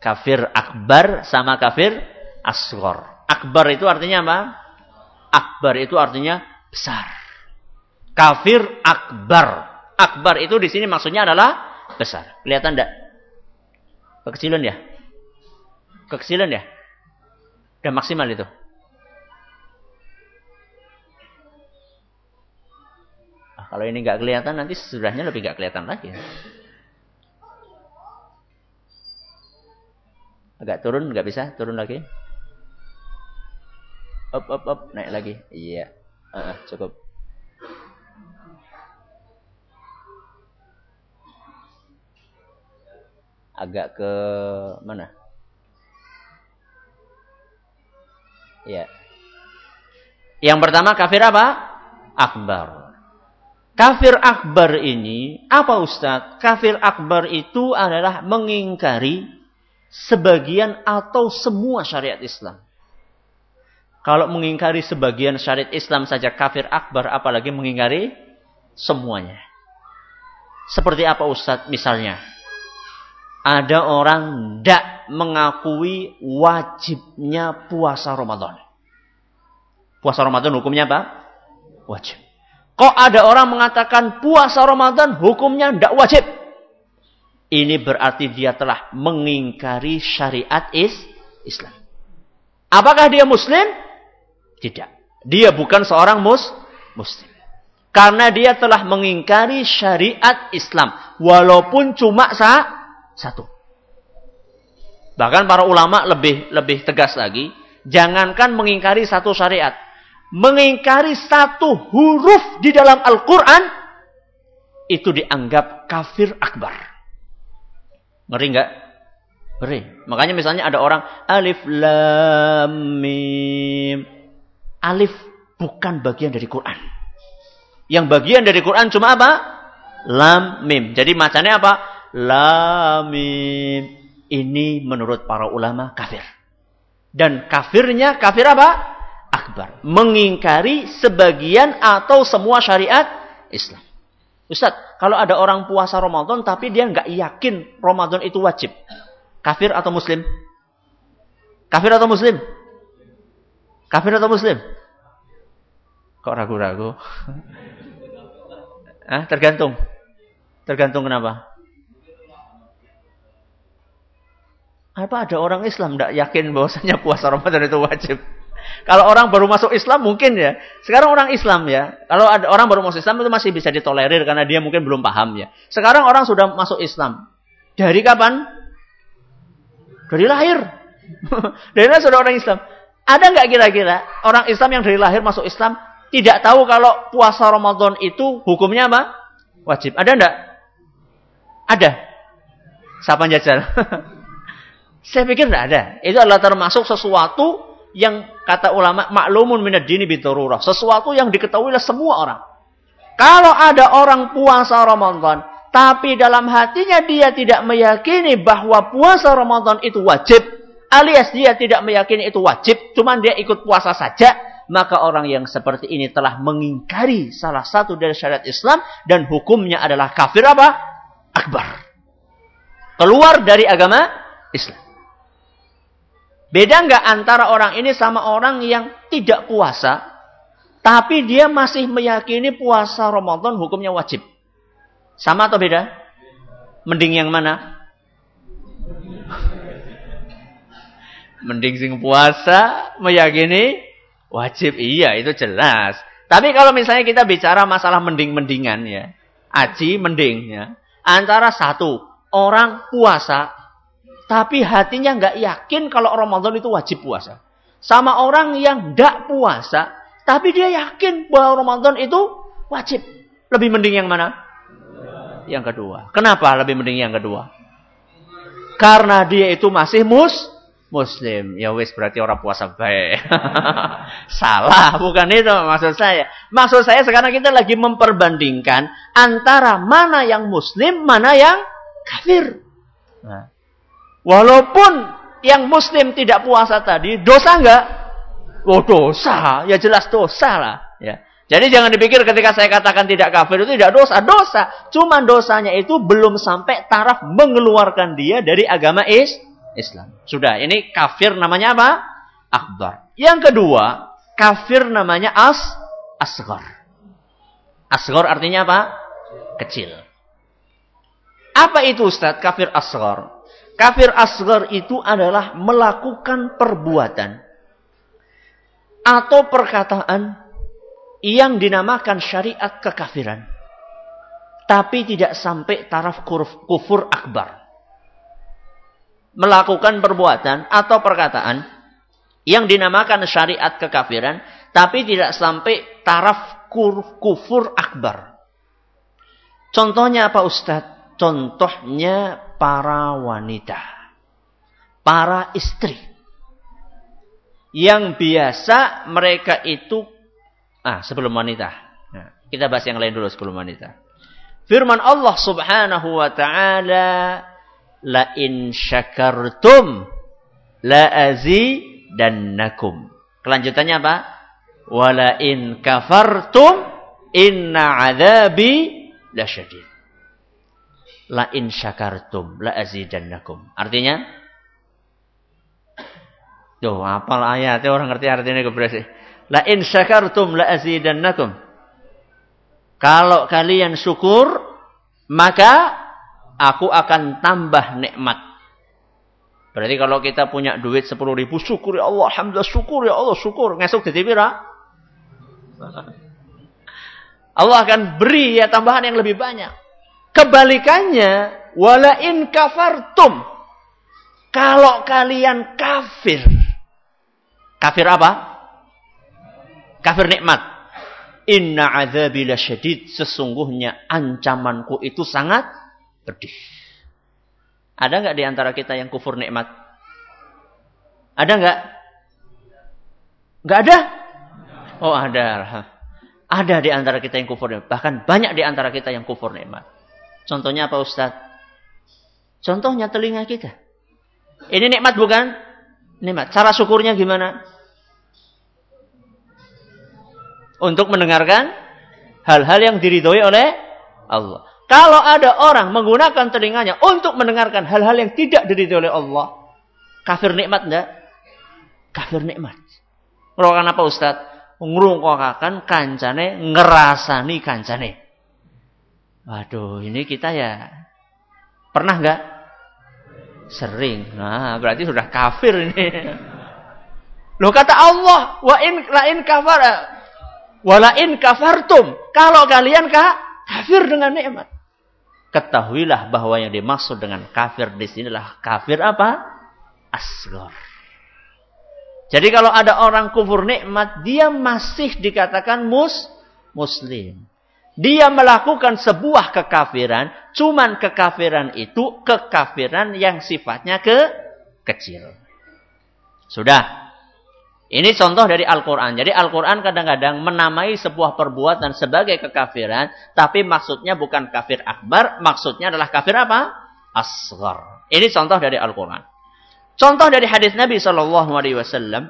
A: Kafir akbar sama kafir asgor. Akbar itu artinya apa? Akbar itu artinya besar. Kafir akbar. Akbar itu di sini maksudnya adalah besar. Kelihatan enggak? Kekecilan ya? Kekecilan ya? Dan maksimal itu. Kalau ini nggak kelihatan, nanti sesudahnya lebih nggak kelihatan lagi. Agak turun, nggak bisa turun lagi. Up, up, up, naik lagi. Iya, uh, cukup. Agak ke mana? Iya. Yang pertama kafir apa? Akbar. Kafir akbar ini, apa Ustaz? Kafir akbar itu adalah mengingkari sebagian atau semua syariat Islam. Kalau mengingkari sebagian syariat Islam saja kafir akbar, apalagi mengingkari semuanya. Seperti apa Ustaz? Misalnya, ada orang tidak mengakui wajibnya puasa Ramadan. Puasa Ramadan hukumnya apa? Wajib. Kok ada orang mengatakan puasa Ramadan hukumnya tidak wajib? Ini berarti dia telah mengingkari syariat is Islam. Apakah dia muslim? Tidak. Dia bukan seorang mus muslim. Karena dia telah mengingkari syariat Islam. Walaupun cuma sa satu. Bahkan para ulama lebih lebih tegas lagi. Jangankan mengingkari satu syariat mengingkari satu huruf di dalam Al-Quran, itu dianggap kafir akbar. Ngeri nggak? Ngeri. Makanya misalnya ada orang alif lam mim. Alif bukan bagian dari Quran. Yang bagian dari Quran cuma apa? Lam mim. Jadi macamnya apa? Lam mim. Ini menurut para ulama kafir. Dan kafirnya kafir apa? Akbar. Mengingkari sebagian atau semua syariat Islam. Ustaz, kalau ada orang puasa Ramadan tapi dia nggak yakin Ramadan itu wajib. Kafir atau muslim? Kafir atau muslim? Kafir atau muslim? Kok ragu-ragu? ah, tergantung. Tergantung kenapa? Apa ada orang Islam tidak yakin bahwasanya puasa Ramadan itu wajib? Kalau orang baru masuk Islam mungkin ya. Sekarang orang Islam ya. Kalau ada orang baru masuk Islam itu masih bisa ditolerir karena dia mungkin belum paham ya. Sekarang orang sudah masuk Islam. Dari kapan? Dari lahir. dari lahir sudah orang Islam. Ada nggak kira-kira orang Islam yang dari lahir masuk Islam tidak tahu kalau puasa Ramadan itu hukumnya apa? Wajib. Ada enggak? Ada. Siapa jajal? Saya pikir tidak ada. Itu adalah termasuk sesuatu yang kata ulama maklumun minad dini bitururah. Sesuatu yang diketahui oleh semua orang. Kalau ada orang puasa Ramadan, tapi dalam hatinya dia tidak meyakini bahwa puasa Ramadan itu wajib, alias dia tidak meyakini itu wajib, cuman dia ikut puasa saja, maka orang yang seperti ini telah mengingkari salah satu dari syariat Islam dan hukumnya adalah kafir apa? Akbar. Keluar dari agama Islam. Beda nggak antara orang ini sama orang yang tidak puasa, tapi dia masih meyakini puasa Ramadan hukumnya wajib. Sama atau beda? Mending yang mana? Mending sing puasa meyakini wajib. Iya, itu jelas. Tapi kalau misalnya kita bicara masalah mending-mendingan ya. Aji mending ya. Antara satu, orang puasa tapi hatinya nggak yakin kalau Ramadan itu wajib puasa. Sama orang yang nggak puasa, tapi dia yakin bahwa Ramadan itu wajib. Lebih mending yang mana? Yang kedua. Kenapa lebih mending yang kedua? Karena dia itu masih mus Muslim. Ya wis berarti orang puasa baik. Salah, bukan itu maksud saya. Maksud saya sekarang kita lagi memperbandingkan antara mana yang Muslim, mana yang kafir. Nah. Walaupun yang Muslim tidak puasa tadi, dosa enggak? Oh dosa, ya jelas dosa lah. Ya. Jadi jangan dipikir ketika saya katakan tidak kafir itu tidak dosa. Dosa. Cuma dosanya itu belum sampai taraf mengeluarkan dia dari agama is Islam. Sudah, ini kafir namanya apa? Akbar. Yang kedua, kafir namanya as asgar. Asgar artinya apa? Kecil. Apa itu Ustaz? Kafir asgar. Kafir asgar itu adalah melakukan perbuatan atau perkataan yang dinamakan syariat kekafiran. Tapi tidak sampai taraf kufur akbar. Melakukan perbuatan atau perkataan yang dinamakan syariat kekafiran. Tapi tidak sampai taraf kufur akbar. Contohnya apa Ustadz? Contohnya para wanita. Para istri. Yang biasa mereka itu Ah, sebelum wanita. Nah, kita bahas yang lain dulu sebelum wanita. Firman Allah Subhanahu wa taala, "La in syakartum la azidannakum." Kelanjutannya apa? "Wala in kafartum inna adzabi lasyadid." La in syakartum la azidannakum. Artinya Tuh, apal ayatnya orang ngerti artinya keberasi. La in syakartum la azidannakum. Kalau kalian syukur, maka aku akan tambah nikmat. Berarti kalau kita punya duit 10 ribu, syukur ya Allah. Alhamdulillah syukur ya Allah, syukur. Ngesuk jadi pira? Allah akan beri ya tambahan yang lebih banyak. Kebalikannya, wala in kafartum. Kalau kalian kafir. Kafir apa? Kafir nikmat. Inna azabi syadid. Sesungguhnya ancamanku itu sangat pedih. Ada nggak di antara kita yang kufur nikmat? Ada nggak? Nggak ada? Oh ada. Ada di antara kita yang kufur nikmat. Bahkan banyak di antara kita yang kufur nikmat. Contohnya apa Ustadz? Contohnya telinga kita. Ini nikmat bukan? Nikmat. Cara syukurnya gimana? untuk mendengarkan hal-hal yang diridhoi oleh Allah. Kalau ada orang menggunakan telinganya untuk mendengarkan hal-hal yang tidak diridhoi oleh Allah, kafir nikmat enggak? Kafir nikmat. Ngrungokan apa Ustaz? Ngrungokakan kancane ngerasani kancane. Waduh, ini kita ya pernah enggak? Sering. Nah, berarti sudah kafir ini. Loh kata Allah, wa in la in kafara Walain kafartum. Kalau kalian kafir dengan nikmat. Ketahuilah bahwa yang dimaksud dengan kafir di sinilah kafir apa? Asgor. Jadi kalau ada orang kufur nikmat, dia masih dikatakan mus muslim. Dia melakukan sebuah kekafiran, cuman kekafiran itu kekafiran yang sifatnya ke kecil. Sudah. Ini contoh dari Al-Quran. Jadi Al-Quran kadang-kadang menamai sebuah perbuatan sebagai kekafiran. Tapi maksudnya bukan kafir akbar. Maksudnya adalah kafir apa? Asgar. Ini contoh dari Al-Quran. Contoh dari hadis Nabi Shallallahu Alaihi Wasallam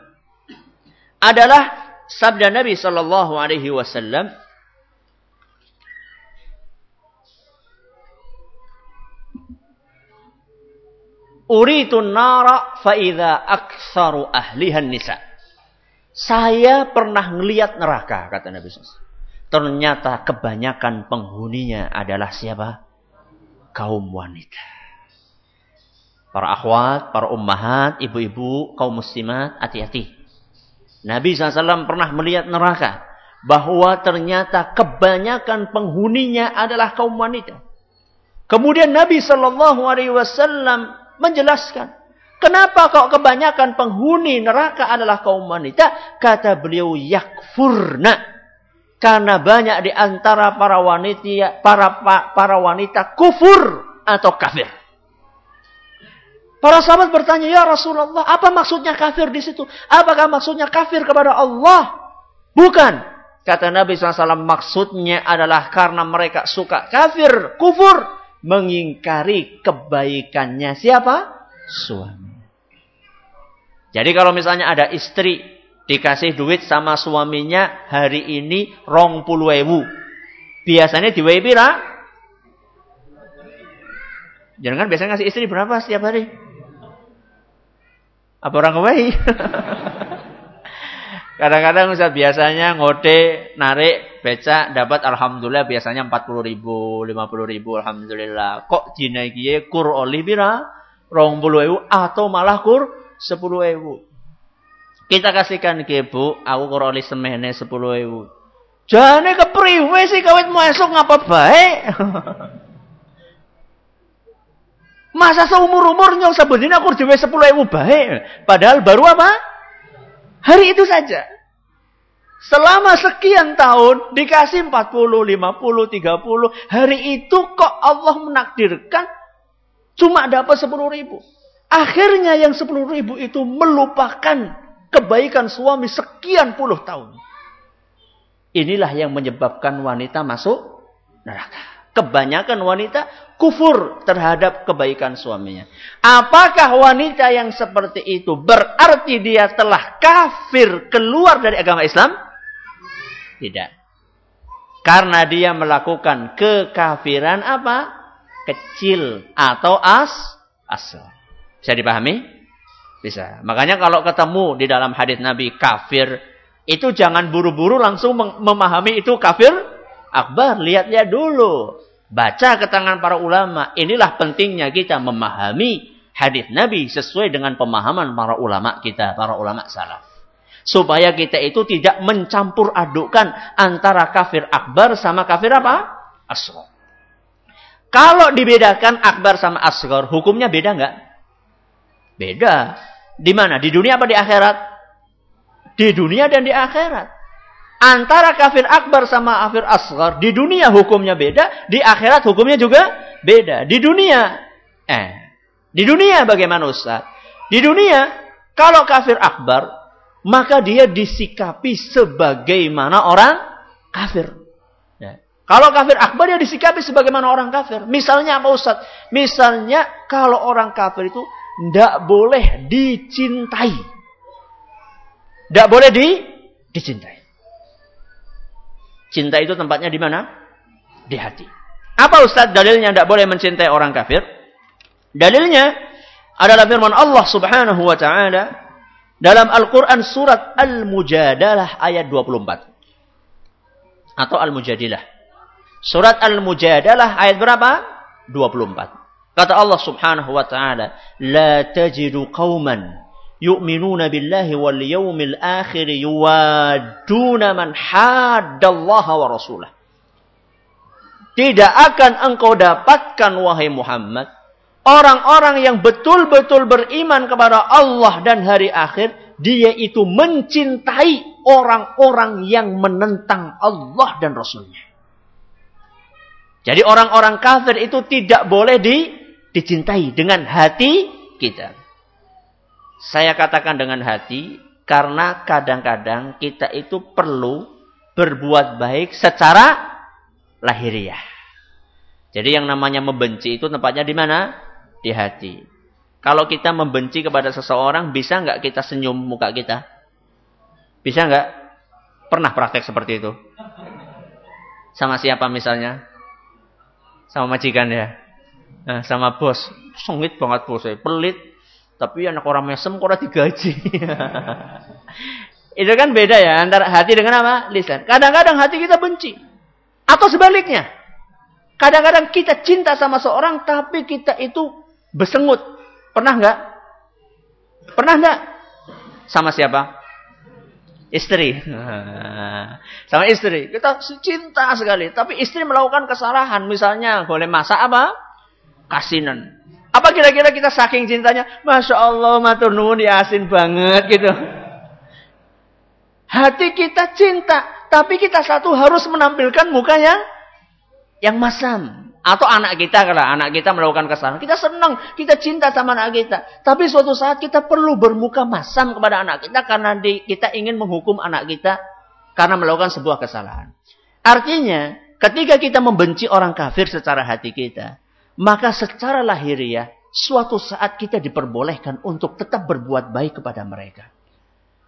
A: adalah sabda Nabi Shallallahu Alaihi Wasallam Uritun nara faida aksaru ahlihan nisa. Saya pernah ngeliat neraka, kata Nabi SAW. Ternyata kebanyakan penghuninya adalah siapa? Kaum wanita. Para akhwat, para ummahat, ibu-ibu, kaum muslimat, hati-hati. Nabi SAW pernah melihat neraka. Bahwa ternyata kebanyakan penghuninya adalah kaum wanita. Kemudian Nabi SAW menjelaskan Kenapa kok kebanyakan penghuni neraka adalah kaum wanita? Kata beliau yakfurna. Karena banyak di antara para wanita para para wanita kufur atau kafir. Para sahabat bertanya, "Ya Rasulullah, apa maksudnya kafir di situ? Apakah maksudnya kafir kepada Allah?" Bukan. Kata Nabi SAW, maksudnya adalah karena mereka suka kafir, kufur, mengingkari kebaikannya siapa? Suami. Jadi kalau misalnya ada istri dikasih duit sama suaminya hari ini rong puluh ewu. Biasanya di pira? Jangan kan biasanya ngasih istri berapa setiap hari? Apa orang kawai? Kadang-kadang biasanya ngode, narik, beca, dapat Alhamdulillah biasanya 40 ribu, 50 ribu Alhamdulillah. Kok jinaiki kur oli bira? Rong ewu atau malah kur 10 ewu. Kita kasihkan ke ibu, aku kur oli semene 10 ewu. Jane kepriwe sih kawit esok ngapa baik? Masa seumur-umur nyong sebenarnya aku dhewe 10 ewu baik. Padahal baru apa? Hari itu saja. Selama sekian tahun dikasih 40, 50, 30. Hari itu kok Allah menakdirkan cuma dapat 10 ribu. Akhirnya yang 10 ribu itu melupakan kebaikan suami sekian puluh tahun. Inilah yang menyebabkan wanita masuk neraka. Kebanyakan wanita kufur terhadap kebaikan suaminya. Apakah wanita yang seperti itu berarti dia telah kafir keluar dari agama Islam? Tidak. Karena dia melakukan kekafiran apa? Kecil atau as asal. Bisa dipahami? Bisa. Makanya kalau ketemu di dalam hadis Nabi kafir, itu jangan buru-buru langsung memahami itu kafir akbar. Lihat-lihat dulu. Baca keterangan para ulama. Inilah pentingnya kita memahami hadis Nabi sesuai dengan pemahaman para ulama kita, para ulama salaf. Supaya kita itu tidak mencampur adukkan antara kafir akbar sama kafir apa? Asghar. Kalau dibedakan akbar sama asghar, hukumnya beda nggak? Beda. Di mana? Di dunia apa di akhirat? Di dunia dan di akhirat. Antara kafir akbar sama kafir asgar di dunia hukumnya beda, di akhirat hukumnya juga beda. Di dunia, eh, di dunia bagaimana Ustaz? Di dunia, kalau kafir akbar, maka dia disikapi sebagaimana orang kafir. Ya. Kalau kafir akbar dia disikapi sebagaimana orang kafir. Misalnya apa Ustaz? Misalnya kalau orang kafir itu tidak boleh dicintai. Tidak boleh di, dicintai. Cinta itu tempatnya di mana? Di hati. Apa Ustaz dalilnya tidak boleh mencintai orang kafir? Dalilnya adalah firman Allah Subhanahu wa taala dalam Al-Qur'an surat Al-Mujadalah ayat 24. Atau Al-Mujadilah. Surat Al-Mujadalah ayat berapa? 24. Kata Allah Subhanahu wa taala, "La tajidu qauman yu'minuna billahi wal yawmil akhir yuwaduna man haddallaha wa rasulah. Tidak akan engkau dapatkan wahai Muhammad orang-orang yang betul-betul beriman kepada Allah dan hari akhir dia itu mencintai orang-orang yang menentang Allah dan Rasulnya. Jadi orang-orang kafir itu tidak boleh di, dicintai dengan hati kita. Saya katakan dengan hati karena kadang-kadang kita itu perlu berbuat baik secara lahiriah. Jadi yang namanya membenci itu tempatnya di mana? Di hati. Kalau kita membenci kepada seseorang, bisa nggak kita senyum muka kita? Bisa nggak? Pernah praktek seperti itu? Sama siapa misalnya? Sama majikan ya? Nah, sama bos. Sengit banget bos. Pelit. Tapi anak orang mesem kok digaji. Itu kan beda ya antara hati dengan apa? Lisan. Kadang-kadang hati kita benci. Atau sebaliknya. Kadang-kadang kita cinta sama seorang tapi kita itu besengut. Pernah nggak? Pernah nggak? Sama siapa? Istri. sama istri. Kita cinta sekali. Tapi istri melakukan kesalahan. Misalnya boleh masak apa? Kasinan. Apa kira-kira kita saking cintanya? Masya Allah, matur nuwun ya asin banget gitu. Hati kita cinta, tapi kita satu harus menampilkan mukanya yang masam. Atau anak kita, kalau anak kita melakukan kesalahan. Kita senang, kita cinta sama anak kita. Tapi suatu saat kita perlu bermuka masam kepada anak kita karena di, kita ingin menghukum anak kita karena melakukan sebuah kesalahan. Artinya, ketika kita membenci orang kafir secara hati kita, maka secara lahiriah, suatu saat kita diperbolehkan untuk tetap berbuat baik kepada mereka.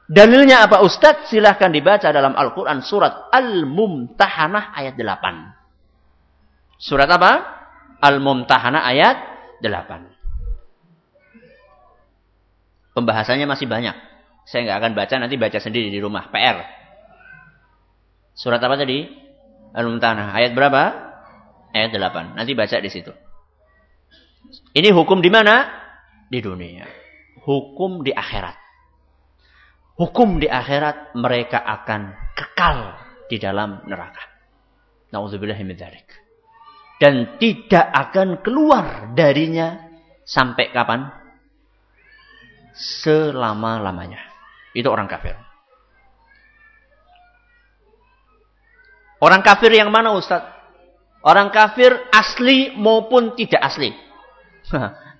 A: Dalilnya apa Ustadz? Silahkan dibaca dalam Al-Quran surat Al-Mumtahanah ayat 8. Surat apa? Al-Mumtahanah ayat 8. Pembahasannya masih banyak. Saya nggak akan baca, nanti baca sendiri di rumah. PR. Surat apa tadi? Al-Mumtahanah. Ayat berapa? Ayat 8. Nanti baca di situ. Ini hukum di mana? Di dunia. Hukum di akhirat. Hukum di akhirat mereka akan kekal di dalam neraka. Nauzubillahi min dan tidak akan keluar darinya sampai kapan? Selama-lamanya. Itu orang kafir. Orang kafir yang mana Ustaz? Orang kafir asli maupun tidak asli.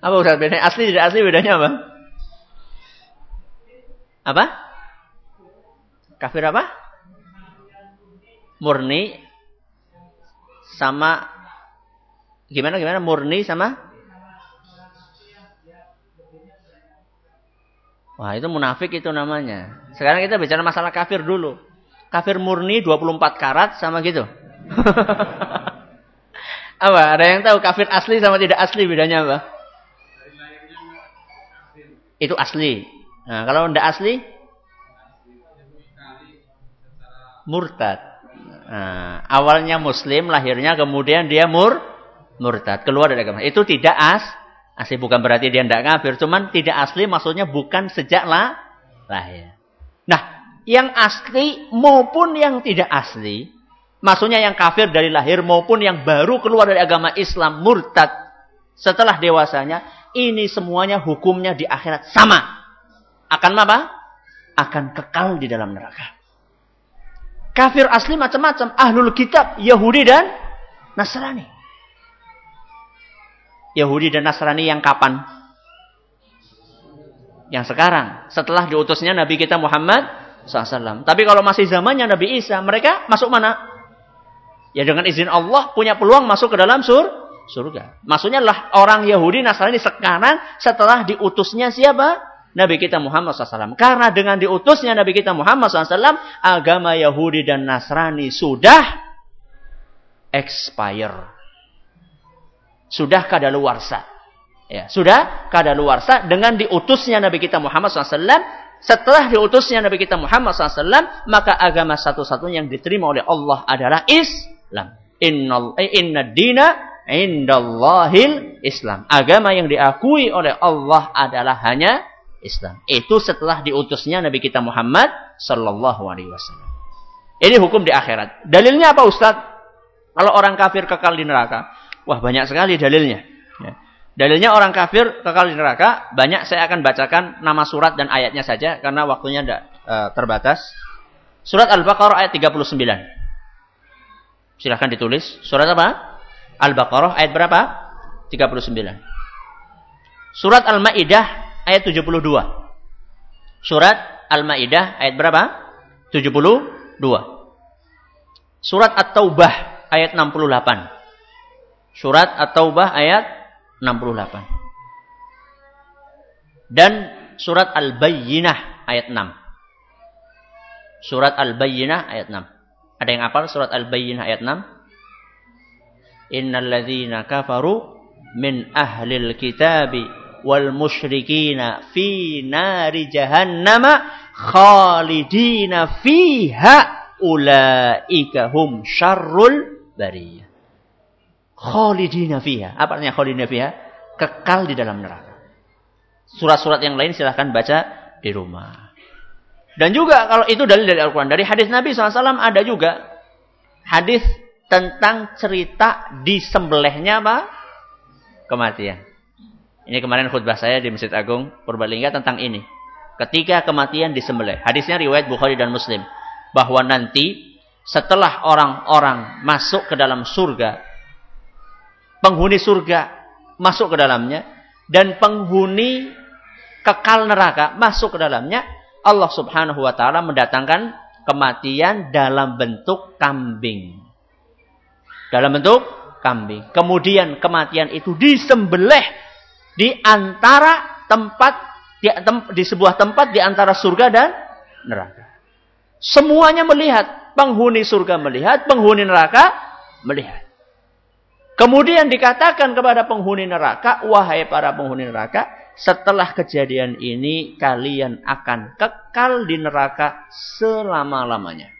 A: apa Ustaz bedanya? Asli tidak asli bedanya apa? Apa? Kafir apa? Murni sama Gimana gimana murni sama Wah, itu munafik itu namanya. Sekarang kita bicara masalah kafir dulu. Kafir murni 24 karat sama gitu. apa? Ada yang tahu kafir asli sama tidak asli bedanya apa? Itu asli. Nah, kalau tidak asli murtad. Nah, awalnya muslim, lahirnya kemudian dia mur murtad, keluar dari agama. Itu tidak as, asli bukan berarti dia tidak kafir, cuman tidak asli maksudnya bukan sejak lah, lahir. Nah, yang asli maupun yang tidak asli, maksudnya yang kafir dari lahir maupun yang baru keluar dari agama Islam murtad setelah dewasanya, ini semuanya hukumnya di akhirat sama. Akan apa? Akan kekal di dalam neraka. Kafir asli macam-macam, ahlul kitab, Yahudi dan Nasrani. Yahudi dan Nasrani yang kapan? Yang sekarang. Setelah diutusnya Nabi kita Muhammad SAW. Tapi kalau masih zamannya Nabi Isa, mereka masuk mana? Ya dengan izin Allah punya peluang masuk ke dalam sur surga. Maksudnya lah orang Yahudi Nasrani sekarang setelah diutusnya siapa? Nabi kita Muhammad SAW. Karena dengan diutusnya Nabi kita Muhammad SAW, agama Yahudi dan Nasrani sudah expire sudah kadaluarsa. Ya, sudah kadaluarsa dengan diutusnya Nabi kita Muhammad SAW. Setelah diutusnya Nabi kita Muhammad SAW, maka agama satu-satunya yang diterima oleh Allah adalah Islam. Eh, inna dina indallahil Islam. Agama yang diakui oleh Allah adalah hanya Islam. Itu setelah diutusnya Nabi kita Muhammad Sallallahu Alaihi Wasallam. Ini hukum di akhirat. Dalilnya apa Ustaz? Kalau orang kafir kekal di neraka. Wah banyak sekali dalilnya. Ya. Dalilnya orang kafir kekal di neraka. Banyak saya akan bacakan nama surat dan ayatnya saja. Karena waktunya tidak uh, terbatas. Surat Al-Baqarah ayat 39. Silahkan ditulis. Surat apa? Al-Baqarah ayat berapa? 39. Surat Al-Ma'idah ayat 72. Surat Al-Ma'idah ayat berapa? 72. Surat At-Taubah ayat 68. Surat At-Taubah ayat 68. Dan surat Al-Bayyinah ayat 6. Surat Al-Bayyinah ayat 6. Ada yang hafal surat Al-Bayyinah ayat 6? Innal ladzina kafaru min ahlil kitabi wal musyrikina fi nari jahannama khalidina fiha ulaika hum syarrul bariyah khalidina fiha. Apa artinya khalidina fiha? Kekal di dalam neraka. Surat-surat yang lain silahkan baca di rumah. Dan juga kalau itu dalil dari Al-Quran. Dari hadis Nabi SAW ada juga hadis tentang cerita disembelihnya apa? Kematian. Ini kemarin khutbah saya di Masjid Agung Purbalingga tentang ini. Ketika kematian disembelih. Hadisnya riwayat Bukhari dan Muslim. Bahwa nanti setelah orang-orang masuk ke dalam surga penghuni surga masuk ke dalamnya dan penghuni kekal neraka masuk ke dalamnya, Allah Subhanahu wa taala mendatangkan kematian dalam bentuk kambing. Dalam bentuk kambing. Kemudian kematian itu disembelih di antara tempat di, tem, di sebuah tempat di antara surga dan neraka. Semuanya melihat, penghuni surga melihat, penghuni neraka melihat. Kemudian dikatakan kepada penghuni neraka, wahai para penghuni neraka, setelah kejadian ini kalian akan kekal di neraka selama-lamanya.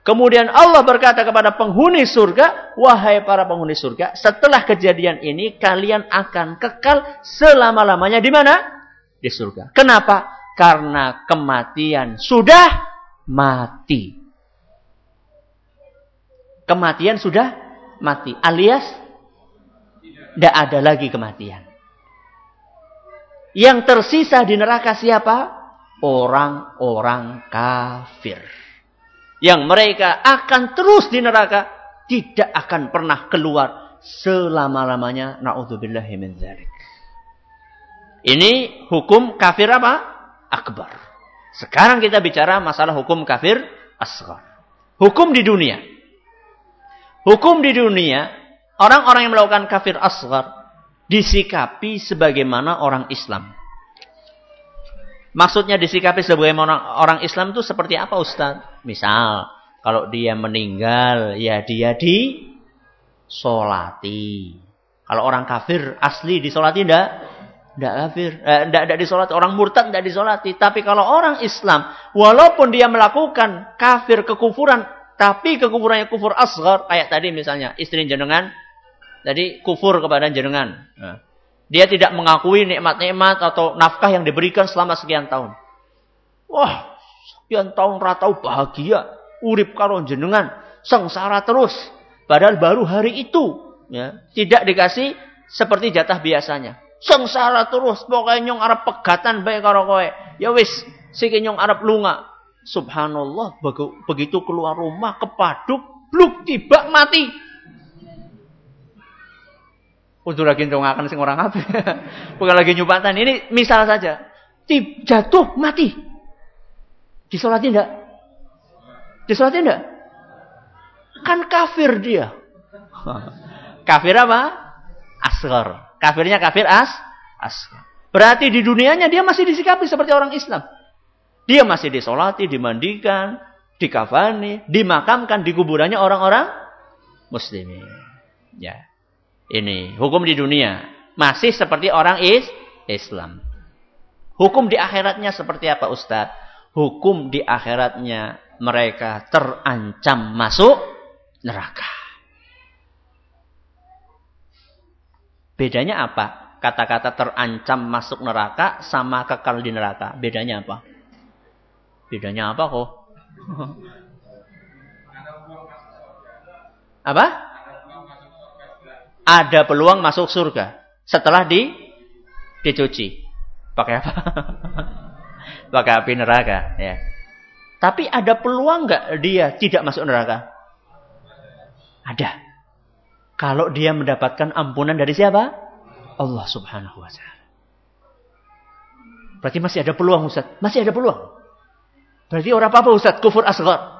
A: Kemudian Allah berkata kepada penghuni surga, wahai para penghuni surga, setelah kejadian ini kalian akan kekal selama-lamanya di mana? Di surga. Kenapa? Karena kematian sudah mati. Kematian sudah mati. Alias tidak ada lagi kematian. Yang tersisa di neraka siapa? Orang-orang kafir. Yang mereka akan terus di neraka. Tidak akan pernah keluar selama-lamanya. Na'udzubillahi min dzalik. Ini hukum kafir apa? Akbar. Sekarang kita bicara masalah hukum kafir asghar. Hukum di dunia. Hukum di dunia Orang-orang yang melakukan kafir asgar disikapi sebagaimana orang Islam. Maksudnya disikapi sebagaimana orang Islam itu seperti apa Ustaz? Misal, kalau dia meninggal, ya dia di solati. Kalau orang kafir asli disolati enggak? Enggak kafir. Eh, enggak, enggak disolati. Orang murtad enggak disolati. Tapi kalau orang Islam, walaupun dia melakukan kafir kekufuran, tapi kekufurannya kufur asgar, kayak tadi misalnya, istri jenengan jadi kufur kepada jenengan. Nah, dia tidak mengakui nikmat-nikmat atau nafkah yang diberikan selama sekian tahun. Wah, sekian tahun ratau bahagia, urip karo jenengan, sengsara terus. Padahal baru hari itu, ya, tidak dikasih seperti jatah biasanya. Sengsara terus, pokoknya nyong arab pegatan baik karo kowe. Ya wis, siki nyong arab lunga. Subhanallah, begitu keluar rumah kepaduk, bluk tiba mati. Udah lagi akan sing orang apa? Bukan lagi nyupatan. Ini misal saja. Tip, jatuh, mati. Disolatin enggak? Disolatin enggak? Kan kafir dia. kafir apa? Asgar. Kafirnya kafir as? Asgar. Berarti di dunianya dia masih disikapi seperti orang Islam. Dia masih disolati, dimandikan, dikafani, dimakamkan di kuburannya orang-orang muslimin. Ya. Ini hukum di dunia masih seperti orang is Islam. Hukum di akhiratnya seperti apa Ustadz? Hukum di akhiratnya mereka terancam masuk neraka. Bedanya apa? Kata-kata terancam masuk neraka sama kekal di neraka. Bedanya apa? Bedanya apa kok? apa? Ada peluang masuk surga setelah di dicuci. Pakai apa? Pakai api neraka, ya. Tapi ada peluang nggak dia tidak masuk neraka? Ada. Kalau dia mendapatkan ampunan dari siapa? Allah Subhanahu wa taala. Berarti masih ada peluang Ustaz. Masih ada peluang. Berarti orang apa Ustaz? Kufur asghar.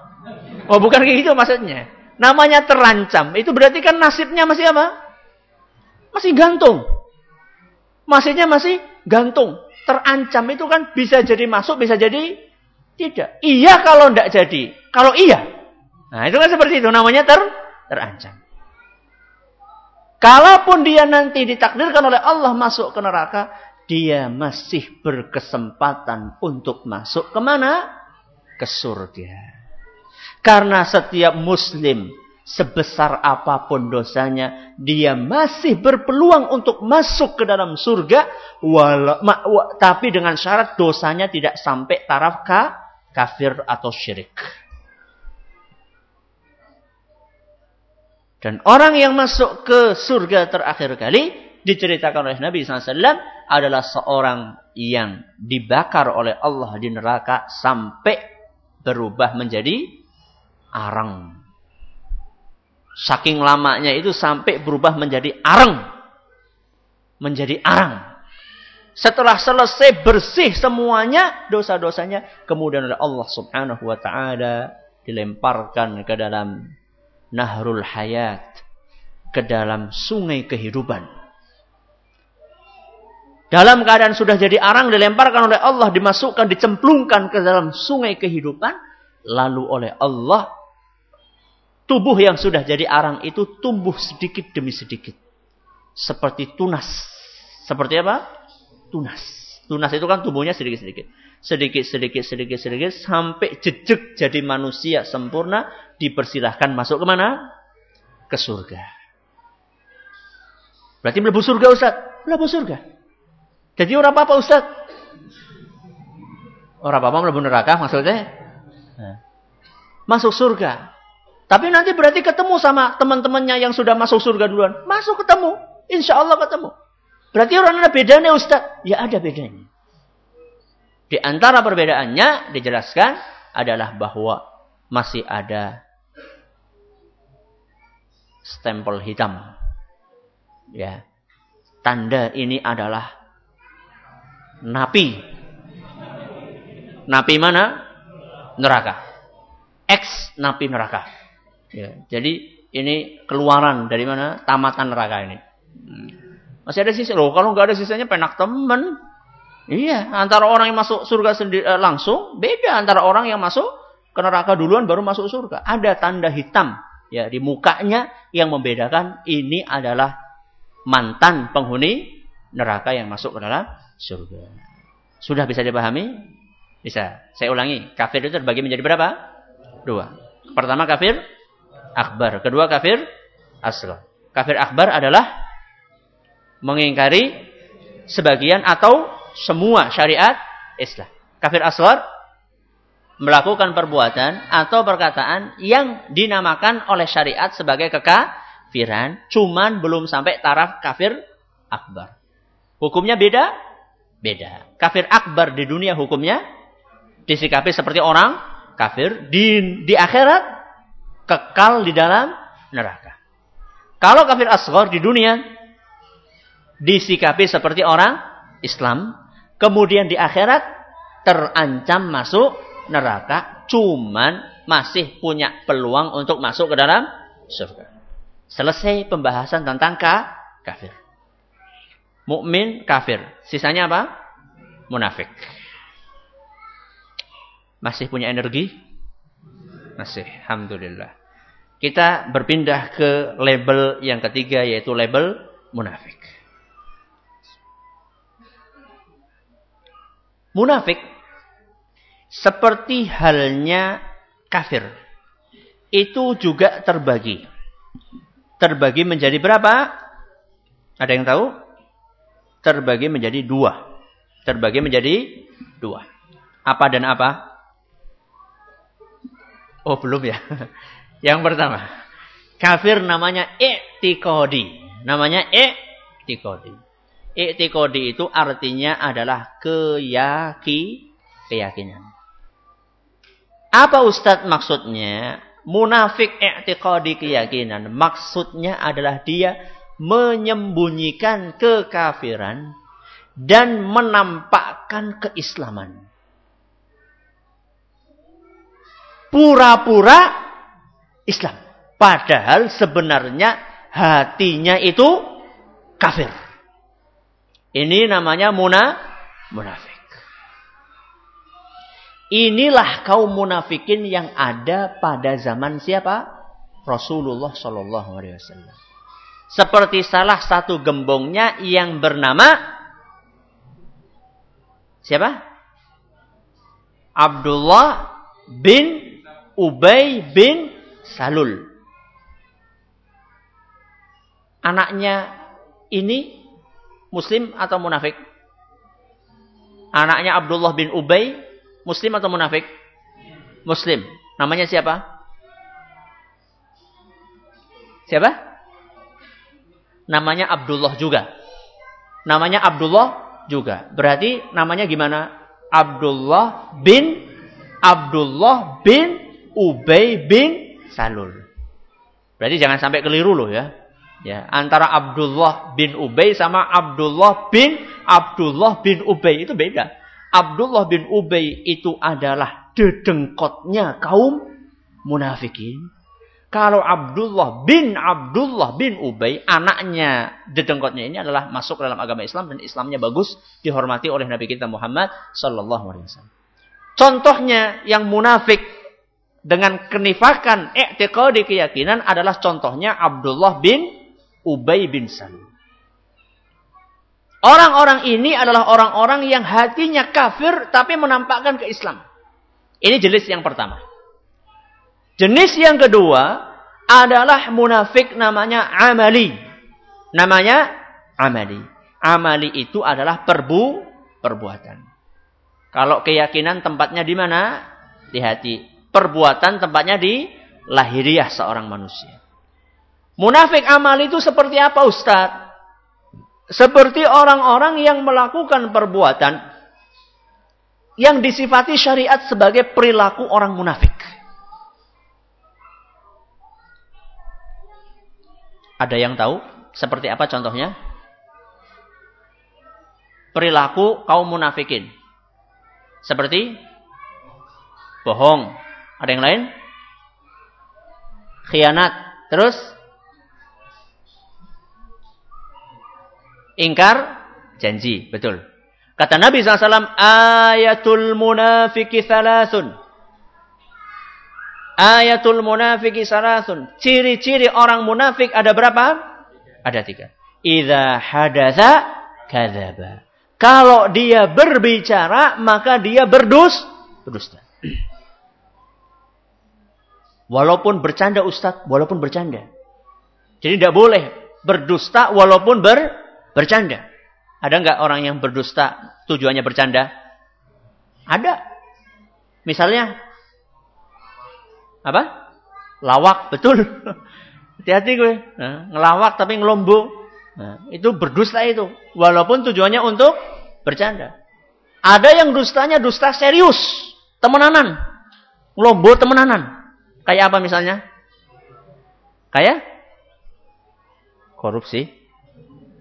A: Oh, bukan kayak gitu maksudnya. Namanya terancam. Itu berarti kan nasibnya masih apa? Masih gantung. Maksudnya masih gantung. Terancam itu kan bisa jadi masuk, bisa jadi tidak. Iya kalau tidak jadi. Kalau iya. Nah itu kan seperti itu. Namanya ter terancam. Kalaupun dia nanti ditakdirkan oleh Allah masuk ke neraka, dia masih berkesempatan untuk masuk ke mana? Ke surga. Karena setiap muslim sebesar apa pun dosanya, dia masih berpeluang untuk masuk ke dalam surga, walau, ma, wa, tapi dengan syarat dosanya tidak sampai taraf ka, kafir atau syirik. Dan orang yang masuk ke surga terakhir kali, diceritakan oleh Nabi SAW, adalah seorang yang dibakar oleh Allah di neraka sampai berubah menjadi arang Saking lamanya itu sampai berubah menjadi arang. Menjadi arang. Setelah selesai bersih semuanya dosa-dosanya, kemudian oleh Allah Subhanahu wa taala dilemparkan ke dalam nahrul hayat, ke dalam sungai kehidupan. Dalam keadaan sudah jadi arang dilemparkan oleh Allah, dimasukkan, dicemplungkan ke dalam sungai kehidupan, lalu oleh Allah tubuh yang sudah jadi arang itu tumbuh sedikit demi sedikit. Seperti tunas. Seperti apa? tunas. Tunas itu kan tumbuhnya sedikit-sedikit. Sedikit-sedikit, sedikit-sedikit, sampai jejak jadi manusia sempurna, dipersilahkan masuk ke mana? Ke surga. Berarti melebu surga Ustaz? Melebu surga. Jadi orang apa Ustaz? Orang apa melebu neraka maksudnya? Masuk surga. Tapi nanti berarti ketemu sama teman-temannya yang sudah masuk surga duluan. Masuk ketemu. Insya Allah ketemu. Berarti orang ada bedanya Ustaz? Ya ada bedanya. Di antara perbedaannya dijelaskan adalah bahwa masih ada stempel hitam. Ya. Tanda ini adalah napi. Napi mana? Neraka. X napi neraka. Ya. Jadi ini keluaran dari mana? Tamatan neraka ini. Hmm. Masih ada sisa loh. Kalau nggak ada sisanya penak temen. Iya, antara orang yang masuk surga sendiri eh, langsung beda antara orang yang masuk ke neraka duluan baru masuk surga. Ada tanda hitam ya di mukanya yang membedakan ini adalah mantan penghuni neraka yang masuk ke dalam surga. Sudah bisa dipahami? Bisa. Saya ulangi. Kafir itu terbagi menjadi berapa? Dua. Pertama kafir akbar. Kedua kafir asghar. Kafir akbar adalah mengingkari sebagian atau semua syariat Islam. Kafir asghar melakukan perbuatan atau perkataan yang dinamakan oleh syariat sebagai kekafiran, cuman belum sampai taraf kafir akbar. Hukumnya beda? Beda. Kafir akbar di dunia hukumnya disikapi seperti orang kafir di di akhirat kekal di dalam neraka. Kalau kafir asghar di dunia disikapi seperti orang Islam, kemudian di akhirat terancam masuk neraka, cuman masih punya peluang untuk masuk ke dalam surga. Selesai pembahasan tentang ka, kafir. Mukmin kafir. Sisanya apa? Munafik. Masih punya energi? Masih, alhamdulillah. Kita berpindah ke label yang ketiga yaitu label munafik. Munafik seperti halnya kafir. Itu juga terbagi. Terbagi menjadi berapa? Ada yang tahu? Terbagi menjadi dua. Terbagi menjadi dua. Apa dan apa? Oh belum ya. Yang pertama. Kafir namanya i'tiqadi. Namanya i'tiqadi. Iktikodi itu artinya adalah keyaki, keyakinan. Apa Ustadz maksudnya? Munafik iktikodi keyakinan. Maksudnya adalah dia menyembunyikan kekafiran dan menampakkan keislaman. Pura-pura Islam. Padahal sebenarnya hatinya itu kafir. Ini namanya muna, munafik. Inilah kaum munafikin yang ada pada zaman siapa? Rasulullah Shallallahu Alaihi Wasallam. Seperti salah satu gembongnya yang bernama siapa? Abdullah bin Ubay bin Salul. Anaknya ini Muslim atau munafik? Anaknya Abdullah bin Ubay, Muslim atau munafik? Muslim. Namanya siapa? Siapa? Namanya Abdullah juga. Namanya Abdullah juga. Berarti namanya gimana? Abdullah bin Abdullah bin Ubay bin Salul. Berarti jangan sampai keliru loh ya. Ya, antara Abdullah bin Ubay sama Abdullah bin Abdullah bin Ubay itu beda. Abdullah bin Ubay itu adalah dedengkotnya kaum munafikin. Kalau Abdullah bin Abdullah bin Ubay, anaknya dedengkotnya ini adalah masuk dalam agama Islam dan Islamnya bagus, dihormati oleh Nabi kita Muhammad Sallallahu Alaihi Wasallam. Contohnya yang munafik dengan kenifakan i'tiqadi keyakinan adalah contohnya Abdullah bin Ubay bin Salul. Orang-orang ini adalah orang-orang yang hatinya kafir tapi menampakkan ke Islam. Ini jenis yang pertama. Jenis yang kedua adalah munafik namanya amali. Namanya amali. Amali itu adalah perbu perbuatan. Kalau keyakinan tempatnya di mana? Di hati. Perbuatan tempatnya di lahiriah seorang manusia. Munafik amali itu seperti apa Ustadz? Seperti orang-orang yang melakukan perbuatan yang disifati syariat sebagai perilaku orang munafik. Ada yang tahu seperti apa contohnya? Perilaku kaum munafikin. Seperti bohong. Ada yang lain? Khianat. Terus ingkar janji. Betul. Kata Nabi SAW, ayatul munafiki thalathun. Ayatul munafiki salasun. Ciri-ciri orang munafik ada berapa? Ada tiga. Iza hadatha kadzaba. Kalau dia berbicara, maka dia berdus, berdusta. Walaupun bercanda Ustaz, walaupun bercanda. Jadi tidak boleh berdusta walaupun ber, bercanda. Ada nggak orang yang berdusta tujuannya bercanda? Ada. Misalnya apa? Lawak, betul. Hati-hati gue. Ngelawak tapi ngelombo. Nah, itu berdusta itu. Walaupun tujuannya untuk bercanda. Ada yang dustanya dusta serius. Temenanan. Ngelombo temenanan. Kayak apa misalnya? Kayak? Korupsi.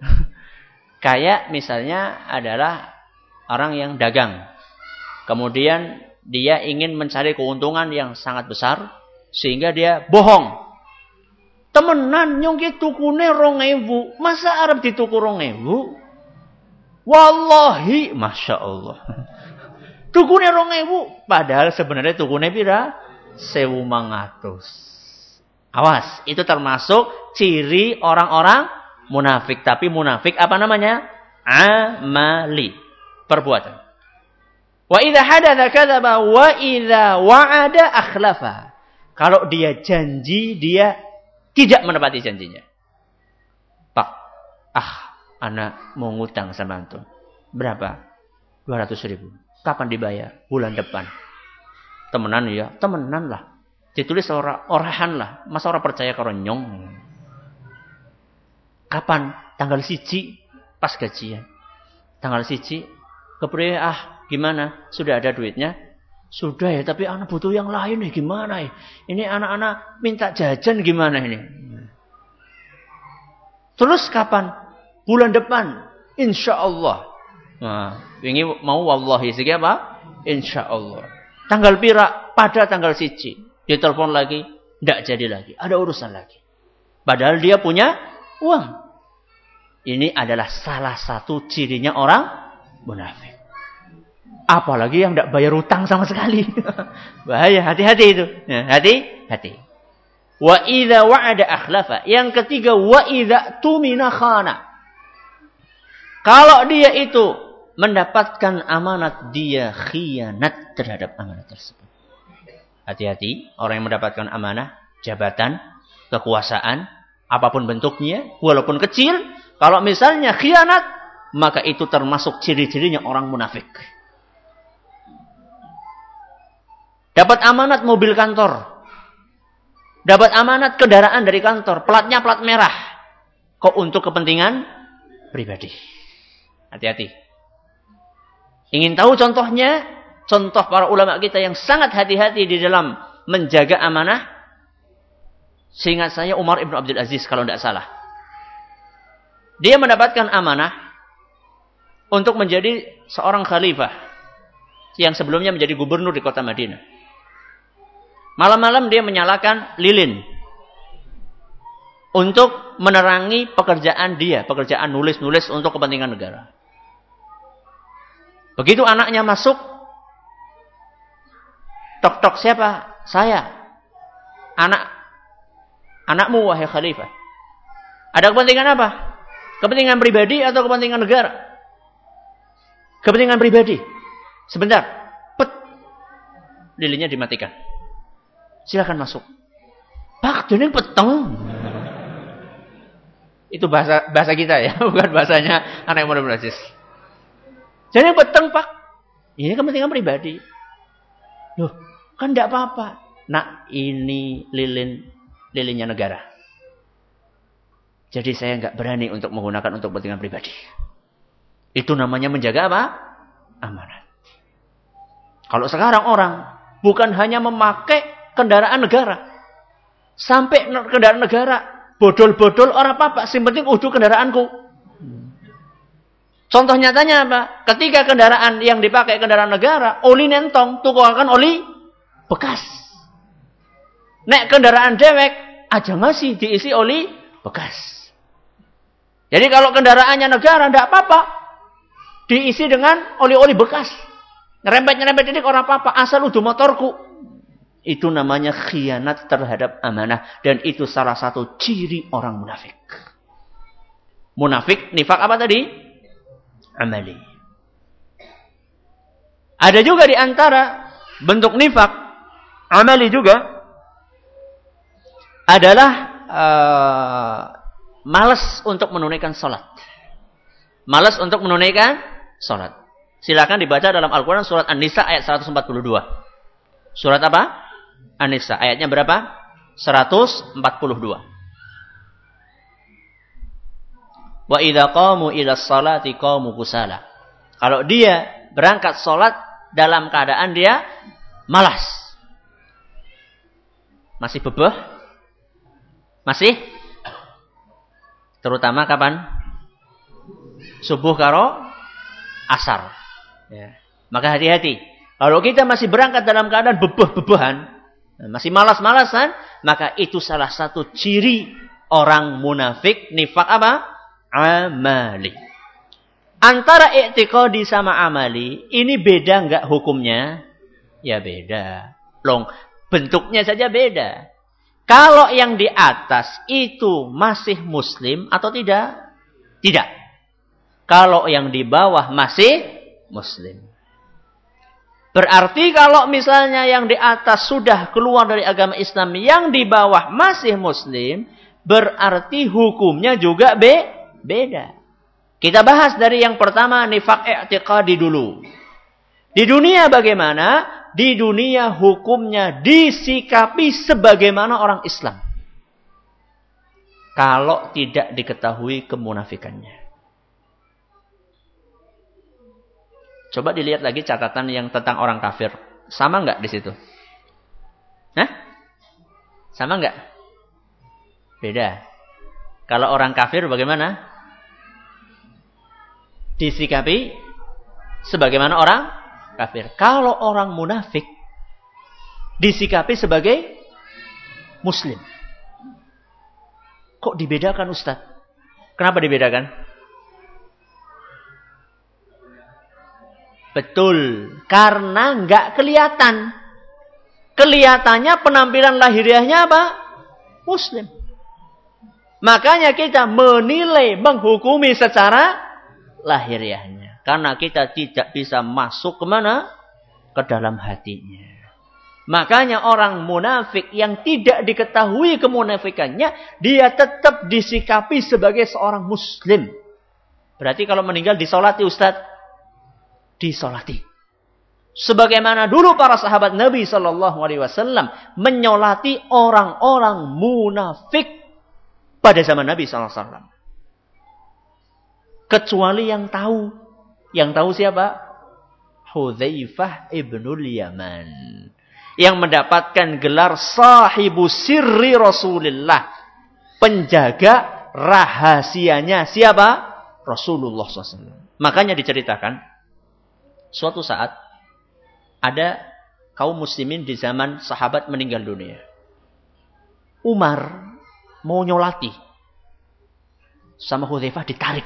A: Kayak misalnya adalah orang yang dagang. Kemudian dia ingin mencari keuntungan yang sangat besar sehingga dia bohong. Temenan nyongke tukune rong ewu. Masa Arab dituku rong ewu? Wallahi, Masya Allah. tukune rong ewu. Padahal sebenarnya tukune pira? Sewu mangatus. Awas, itu termasuk ciri orang-orang munafik. Tapi munafik apa namanya? Amali. Perbuatan. Wa idza hadatsa kadzaba wa idza wa'ada akhlafa. Kalau dia janji, dia tidak menepati janjinya. Pak, ah, anak mau ngutang sama antum. Berapa? 200 ribu. Kapan dibayar? Bulan depan. Temenan ya? Temenan lah. Ditulis orang orahan lah. Masa orang percaya kalau nyong? Kapan? Tanggal siji pas gajian. Tanggal siji kepriye ah Gimana? Sudah ada duitnya? Sudah ya, tapi anak butuh yang lain nih. Gimana ya? Ini anak-anak minta jajan gimana ini? Terus kapan? Bulan depan. Insya Allah. Nah, ini mau wallahi segi apa? Insya Allah. Tanggal pira pada tanggal siji. Dia telepon lagi, tidak jadi lagi. Ada urusan lagi. Padahal dia punya uang. Ini adalah salah satu cirinya orang munafik. Apalagi yang tidak bayar utang sama sekali. Bahaya, hati-hati itu. Ya, hati-hati. Wa idza wa'ada akhlafa. Yang ketiga wa idza tumina khana. Kalau dia itu mendapatkan amanat, dia khianat terhadap amanat tersebut. Hati-hati, orang yang mendapatkan amanah, jabatan, kekuasaan, apa pun bentuknya, walaupun kecil, kalau misalnya khianat, maka itu termasuk ciri-cirinya orang munafik. Dapat amanat mobil kantor. Dapat amanat kendaraan dari kantor. Platnya plat merah. Kok untuk kepentingan pribadi. Hati-hati. Ingin tahu contohnya? Contoh para ulama kita yang sangat hati-hati di dalam menjaga amanah. Seingat saya Umar ibn Abdul Aziz kalau tidak salah. Dia mendapatkan amanah untuk menjadi seorang khalifah yang sebelumnya menjadi gubernur di kota Madinah. Malam-malam dia menyalakan lilin untuk menerangi pekerjaan dia, pekerjaan nulis-nulis untuk kepentingan negara. Begitu anaknya masuk, tok-tok siapa? Saya. Anak anakmu wahai khalifah. Ada kepentingan apa? Kepentingan pribadi atau kepentingan negara? Kepentingan pribadi. Sebentar. Pet. Lilinnya dimatikan. Silakan masuk. Pak, jadi peteng. Itu bahasa bahasa kita ya, bukan bahasanya anak muda Aziz. Jadi peteng pak, ini kepentingan pribadi. Loh, kan tidak apa-apa. Nak, ini lilin lilinnya negara. Jadi saya nggak berani untuk menggunakan untuk kepentingan pribadi. Itu namanya menjaga apa? Amanat. Kalau sekarang orang bukan hanya memakai kendaraan negara. Sampai kendaraan negara Bodol-bodol orang apa-apa, sing penting udah kendaraanku. Contoh nyatanya apa? Ketika kendaraan yang dipakai kendaraan negara, oli nentong, tukuakan oli bekas. Nek kendaraan dewek, aja masih diisi oli bekas. Jadi kalau kendaraannya negara, tidak apa-apa. Diisi dengan oli-oli bekas. Nyerempet-nyerempet ini orang apa-apa. Asal udah motorku. Itu namanya khianat terhadap amanah. Dan itu salah satu ciri orang munafik. Munafik, nifak apa tadi? Amali. Ada juga di antara bentuk nifak, amali juga, adalah uh, malas untuk menunaikan sholat. Malas untuk menunaikan sholat. Silakan dibaca dalam Al-Quran surat An-Nisa ayat 142. Surat apa? An-Nisa. Ayatnya berapa? 142. Wa idza qamu ila salati qamu kusala. Kalau dia berangkat salat dalam keadaan dia malas. Masih bebeh? Masih? Terutama kapan? Subuh karo asar. Ya. Maka hati-hati. Kalau kita masih berangkat dalam keadaan bebeh-bebehan, masih malas-malasan, maka itu salah satu ciri orang munafik nifak apa? Amali. Antara i'tiqadi sama amali, ini beda enggak hukumnya? Ya beda. Long, bentuknya saja beda. Kalau yang di atas itu masih muslim atau tidak? Tidak. Kalau yang di bawah masih muslim. Berarti kalau misalnya yang di atas sudah keluar dari agama Islam, yang di bawah masih muslim, berarti hukumnya juga be beda. Kita bahas dari yang pertama nifak i'tiqadi dulu. Di dunia bagaimana? Di dunia hukumnya disikapi sebagaimana orang Islam. Kalau tidak diketahui kemunafikannya. Coba dilihat lagi catatan yang tentang orang kafir. Sama nggak di situ? Hah? Sama nggak? Beda. Kalau orang kafir bagaimana? Disikapi sebagaimana orang kafir. Kalau orang munafik disikapi sebagai muslim. Kok dibedakan Ustaz? Kenapa dibedakan? Betul, karena nggak kelihatan. Kelihatannya penampilan lahiriahnya apa? Muslim. Makanya kita menilai, menghukumi secara lahiriahnya. Karena kita tidak bisa masuk ke mana? Ke dalam hatinya. Makanya orang munafik yang tidak diketahui kemunafikannya, dia tetap disikapi sebagai seorang muslim. Berarti kalau meninggal disolati Ustadz, disolati. Sebagaimana dulu para sahabat Nabi Shallallahu Alaihi Wasallam menyolati orang-orang munafik pada zaman Nabi Sallallahu Alaihi Wasallam. Kecuali yang tahu, yang tahu siapa? Hudzaifah ibnul Yaman. yang mendapatkan gelar sahibu sirri Rasulullah. Penjaga rahasianya siapa? Rasulullah SAW. Makanya diceritakan, suatu saat ada kaum muslimin di zaman sahabat meninggal dunia. Umar mau nyolati. Sama Hudzaifah ditarik.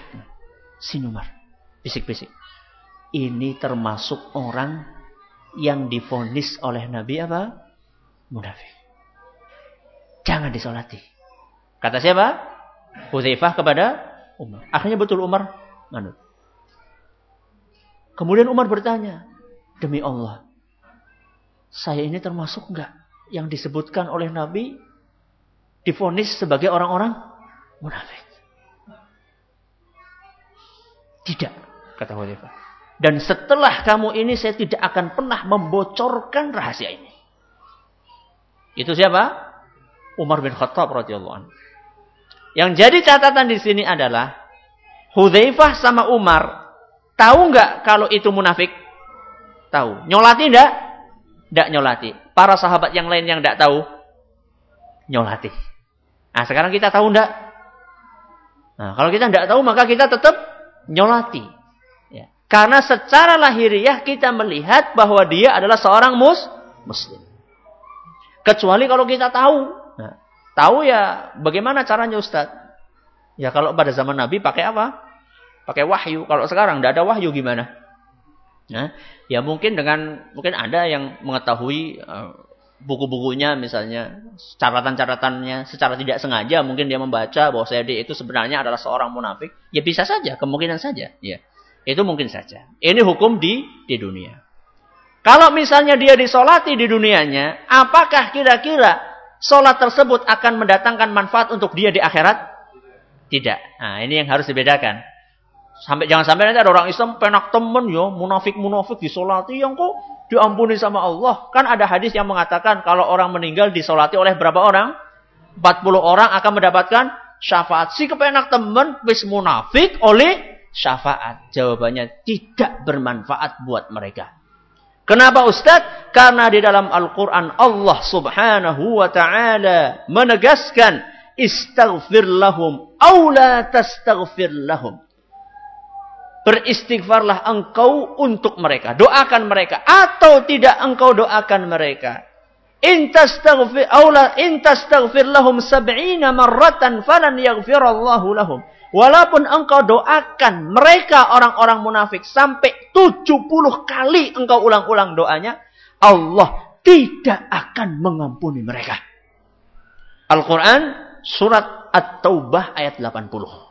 A: Sini Umar. Bisik-bisik. Ini termasuk orang yang difonis oleh Nabi apa? Munafik. Jangan disolati. Kata siapa? Hudzaifah kepada Umar. Akhirnya betul Umar manut. Kemudian Umar bertanya, demi Allah, saya ini termasuk enggak yang disebutkan oleh Nabi difonis sebagai orang-orang munafik? Tidak, kata Hudzaifah. Dan setelah kamu ini saya tidak akan pernah membocorkan rahasia ini. Itu siapa? Umar bin Khattab radhiyallahu. Yang jadi catatan di sini adalah Hudzaifah sama Umar tahu nggak kalau itu munafik? Tahu. Nyolati enggak? Enggak nyolati. Para sahabat yang lain yang enggak tahu nyolati. Nah, sekarang kita tahu enggak? Nah, kalau kita enggak tahu maka kita tetap nyolati. Ya. Karena secara lahiriah kita melihat bahwa dia adalah seorang mus muslim. Kecuali kalau kita tahu Tahu ya bagaimana caranya Ustaz? Ya kalau pada zaman Nabi pakai apa? Pakai wahyu. Kalau sekarang tidak ada wahyu gimana? Nah, ya mungkin dengan mungkin ada yang mengetahui uh, buku-bukunya misalnya catatan-catatannya secara tidak sengaja mungkin dia membaca bahwa saya itu sebenarnya adalah seorang munafik. Ya bisa saja, kemungkinan saja, ya. Itu mungkin saja. Ini hukum di di dunia. Kalau misalnya dia disolati di dunianya, apakah kira-kira Sholat tersebut akan mendatangkan manfaat untuk dia di akhirat? Tidak. Nah, ini yang harus dibedakan. Sampai jangan sampai nanti ada orang Islam penak temen yo, munafik-munafik disolati yang kok diampuni sama Allah. Kan ada hadis yang mengatakan kalau orang meninggal disolati oleh berapa orang? 40 orang akan mendapatkan syafaat. Si kepenak temen wis munafik oleh syafaat. Jawabannya tidak bermanfaat buat mereka. Kenapa Ustaz? Karena di dalam Al-Quran Allah subhanahu wa ta'ala menegaskan istaghfir lahum awla tastaghfir lahum. Beristighfarlah engkau untuk mereka. Doakan mereka. Atau tidak engkau doakan mereka. In tastaghfir, awla, in tastaghfir lahum sab'ina marratan falan yaghfirallahu lahum. Walaupun engkau doakan mereka orang-orang munafik sampai 70 kali engkau ulang-ulang doanya, Allah tidak akan mengampuni mereka. Al-Quran surat At-Taubah ayat 80.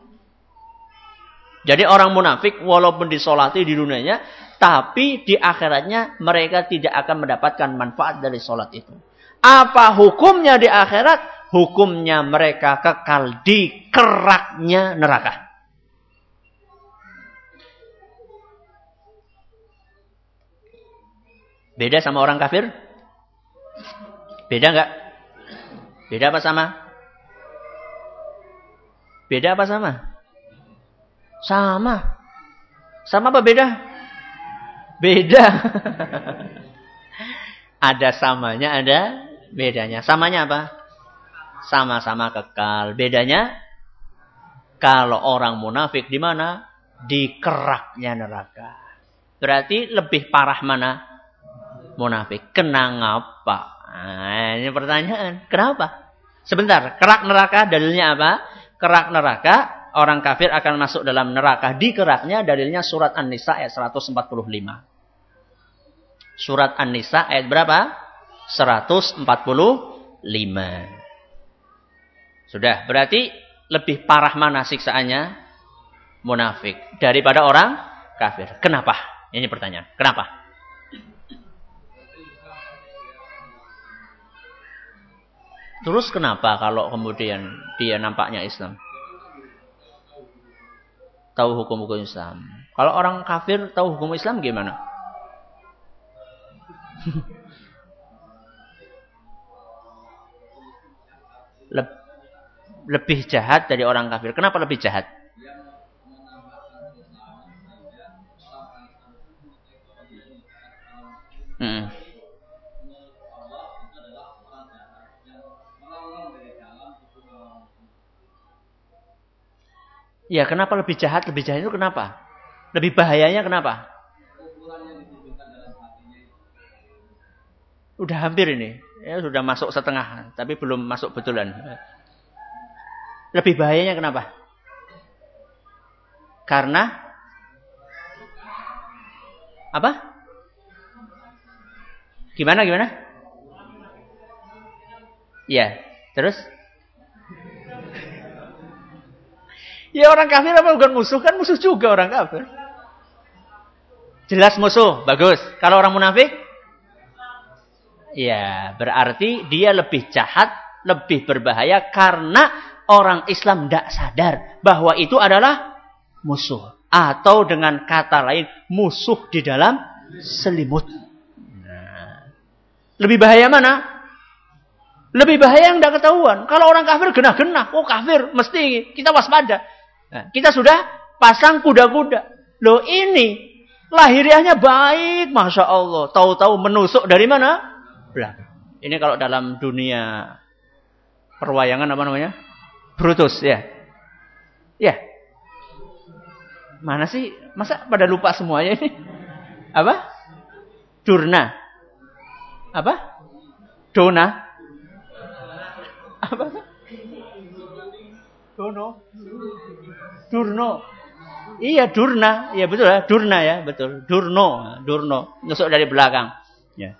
A: Jadi orang munafik walaupun disolati di dunianya, tapi di akhiratnya mereka tidak akan mendapatkan manfaat dari solat itu. Apa hukumnya di akhirat? hukumnya mereka kekal di keraknya neraka. Beda sama orang kafir? Beda enggak? Beda apa sama? Beda apa sama? Sama. Sama apa beda? Beda. ada samanya, ada bedanya. Samanya apa? sama-sama kekal. Bedanya kalau orang munafik di mana? Di keraknya neraka. Berarti lebih parah mana? Munafik. Kena ngapa? Nah, ini pertanyaan. Kenapa? Sebentar, kerak neraka dalilnya apa? Kerak neraka, orang kafir akan masuk dalam neraka. Di keraknya dalilnya surat An-Nisa ayat 145. Surat An-Nisa ayat berapa? 145. Sudah, berarti lebih parah mana siksaannya munafik daripada orang kafir. Kenapa? Ini pertanyaan. Kenapa? Terus kenapa kalau kemudian dia nampaknya Islam? Tahu hukum-hukum Islam. Kalau orang kafir tahu hukum Islam gimana? lebih jahat dari orang kafir. Kenapa lebih jahat? Hmm. Ya, kenapa lebih jahat? Lebih jahat itu kenapa? Lebih bahayanya kenapa? Udah hampir ini. Ya, sudah masuk setengah, tapi belum masuk betulan. Lebih bahayanya kenapa? Karena apa? Gimana gimana? Ya, terus? Ya orang kafir apa bukan musuh? Kan musuh juga orang kafir. Jelas musuh, bagus. Kalau orang munafik? Ya, berarti dia lebih jahat, lebih berbahaya karena orang Islam tidak sadar bahwa itu adalah musuh. Atau dengan kata lain, musuh di dalam selimut. Nah, lebih bahaya mana? Lebih bahaya yang tidak ketahuan. Kalau orang kafir genah-genah, oh kafir, mesti kita waspada. Nah, kita sudah pasang kuda-kuda. Loh ini lahiriahnya baik, masya Allah. Tahu-tahu menusuk dari mana? Belakang. Ini kalau dalam dunia perwayangan apa namanya? Brutus ya. Ya. Mana sih? Masa pada lupa semuanya ini? Apa? Durna. Apa? Dona. Apa? Dono. Durno. Iya Durna, iya betul ya, Durna ya, betul. Durno, Durno, nusuk dari belakang. Ya.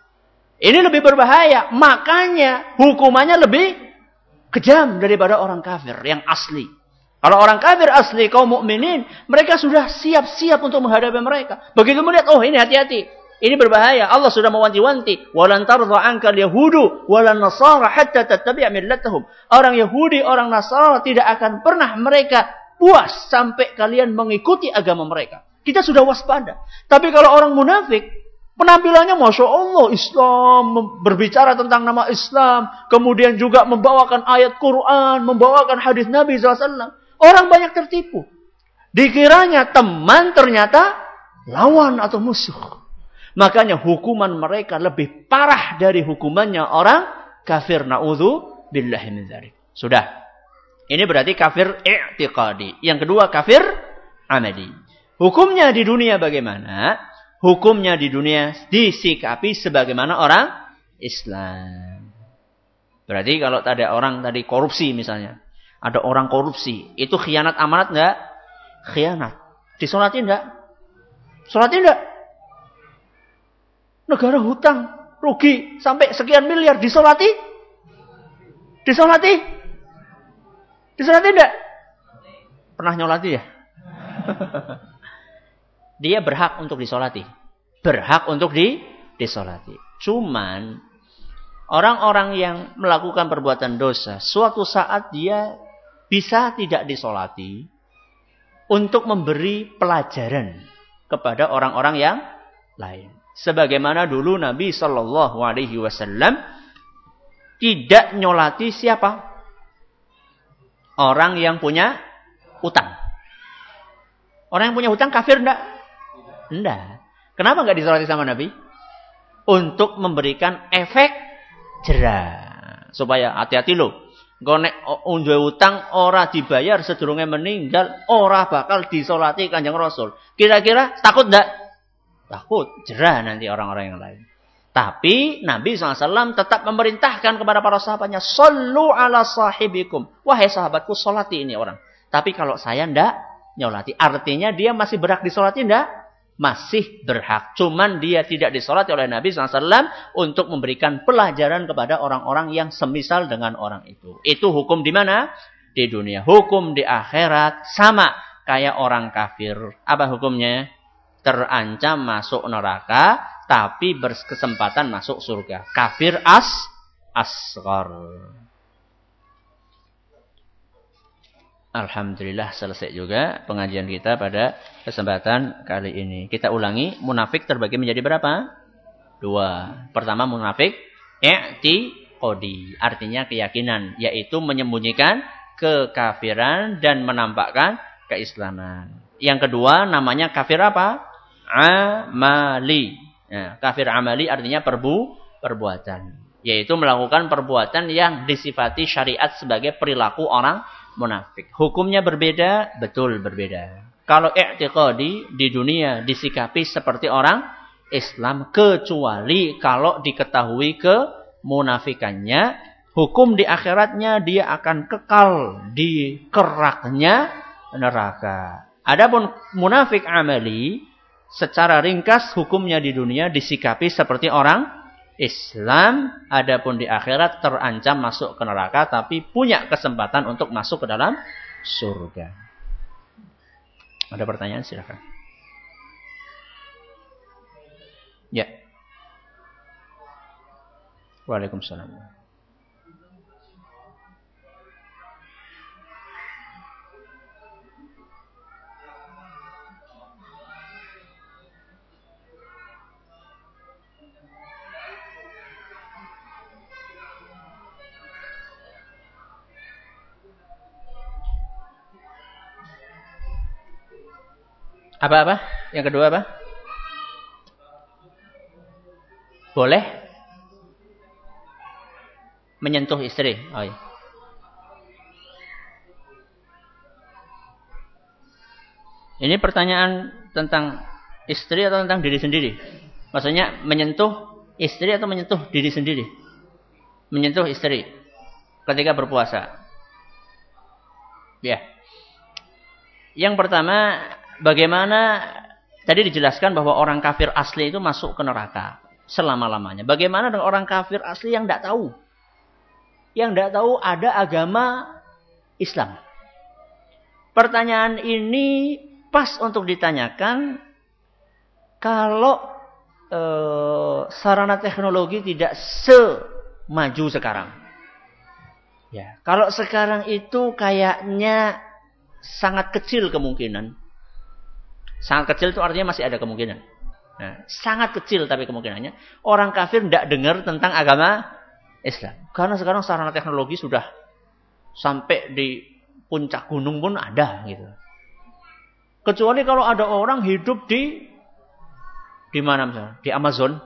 A: Ini lebih berbahaya, makanya hukumannya lebih kejam daripada orang kafir yang asli. Kalau orang kafir asli kaum mukminin, mereka sudah siap-siap untuk menghadapi mereka. Begitu melihat, oh ini hati-hati. Ini berbahaya. Allah sudah mewanti-wanti. Walan tardha anka yahudu walan nasara hatta tattabi'a millatahum. Orang Yahudi, orang Nasara tidak akan pernah mereka puas sampai kalian mengikuti agama mereka. Kita sudah waspada. Tapi kalau orang munafik, penampilannya Masya Allah, Islam, berbicara tentang nama Islam, kemudian juga membawakan ayat Quran, membawakan hadis Nabi SAW. Orang banyak tertipu. Dikiranya teman ternyata lawan atau musuh. Makanya hukuman mereka lebih parah dari hukumannya orang kafir na'udhu billahi min. Sudah. Ini berarti kafir i'tiqadi. Yang kedua kafir amali. Hukumnya di dunia bagaimana? Hukumnya di dunia disikapi sebagaimana orang Islam. Berarti kalau ada orang tadi korupsi misalnya. Ada orang korupsi. Itu khianat amanat enggak? Khianat. Disolatin enggak? Solatin enggak? Negara hutang, rugi sampai sekian miliar disolati? Disolati? Disolati enggak? Pernah nyolati ya? Dia berhak untuk disolati. Berhak untuk di disolati. Cuman orang-orang yang melakukan perbuatan dosa, suatu saat dia bisa tidak disolati untuk memberi pelajaran kepada orang-orang yang lain. Sebagaimana dulu Nabi Shallallahu Alaihi Wasallam tidak nyolati siapa? Orang yang punya utang. Orang yang punya utang kafir enggak? Enggak. Kenapa enggak disolati sama Nabi? Untuk memberikan efek jerah. Supaya hati-hati loh. Gonek unjual utang ora dibayar sedurunge meninggal ora bakal disolati kanjeng Rasul. Kira-kira takut enggak? Takut jerah nanti orang-orang yang lain. Tapi Nabi SAW tetap memerintahkan kepada para sahabatnya. Sallu ala sahibikum. Wahai sahabatku, solati ini orang. Tapi kalau saya ndak nyolati. Artinya dia masih berhak disolati ndak? Masih berhak. Cuman dia tidak disolati oleh Nabi SAW untuk memberikan pelajaran kepada orang-orang yang semisal dengan orang itu. Itu hukum di mana? Di dunia. Hukum di akhirat sama kayak orang kafir. Apa hukumnya? terancam masuk neraka tapi berkesempatan masuk surga. Kafir as asghar. Alhamdulillah selesai juga pengajian kita pada kesempatan kali ini. Kita ulangi, munafik terbagi menjadi berapa? Dua. Pertama munafik i'tiqadi, artinya keyakinan, yaitu menyembunyikan kekafiran dan menampakkan keislaman. Yang kedua namanya kafir apa? amali. Ya, kafir amali artinya perbu perbuatan, yaitu melakukan perbuatan yang disifati syariat sebagai perilaku orang munafik. Hukumnya berbeda, betul berbeda. Kalau i'tiqadi di dunia disikapi seperti orang Islam kecuali kalau diketahui ke munafikannya, hukum di akhiratnya dia akan kekal di keraknya neraka. Adapun munafik amali secara ringkas hukumnya di dunia disikapi seperti orang Islam, adapun di akhirat terancam masuk ke neraka tapi punya kesempatan untuk masuk ke dalam surga. Ada pertanyaan silakan. Ya. Waalaikumsalam. Apa-apa? Yang kedua apa? Boleh menyentuh istri. Oh, iya. Ini pertanyaan tentang istri atau tentang diri sendiri? Maksudnya menyentuh istri atau menyentuh diri sendiri? Menyentuh istri ketika berpuasa. Ya. Yang pertama bagaimana tadi dijelaskan bahwa orang kafir asli itu masuk ke neraka selama-lamanya. Bagaimana dengan orang kafir asli yang tidak tahu? Yang tidak tahu ada agama Islam. Pertanyaan ini pas untuk ditanyakan kalau e, sarana teknologi tidak semaju sekarang. Ya, kalau sekarang itu kayaknya sangat kecil kemungkinan Sangat kecil itu artinya masih ada kemungkinan. Nah, sangat kecil tapi kemungkinannya. Orang kafir tidak dengar tentang agama Islam. Karena sekarang sarana teknologi sudah sampai di puncak gunung pun ada gitu. Kecuali kalau ada orang hidup di di mana misalnya? Di Amazon.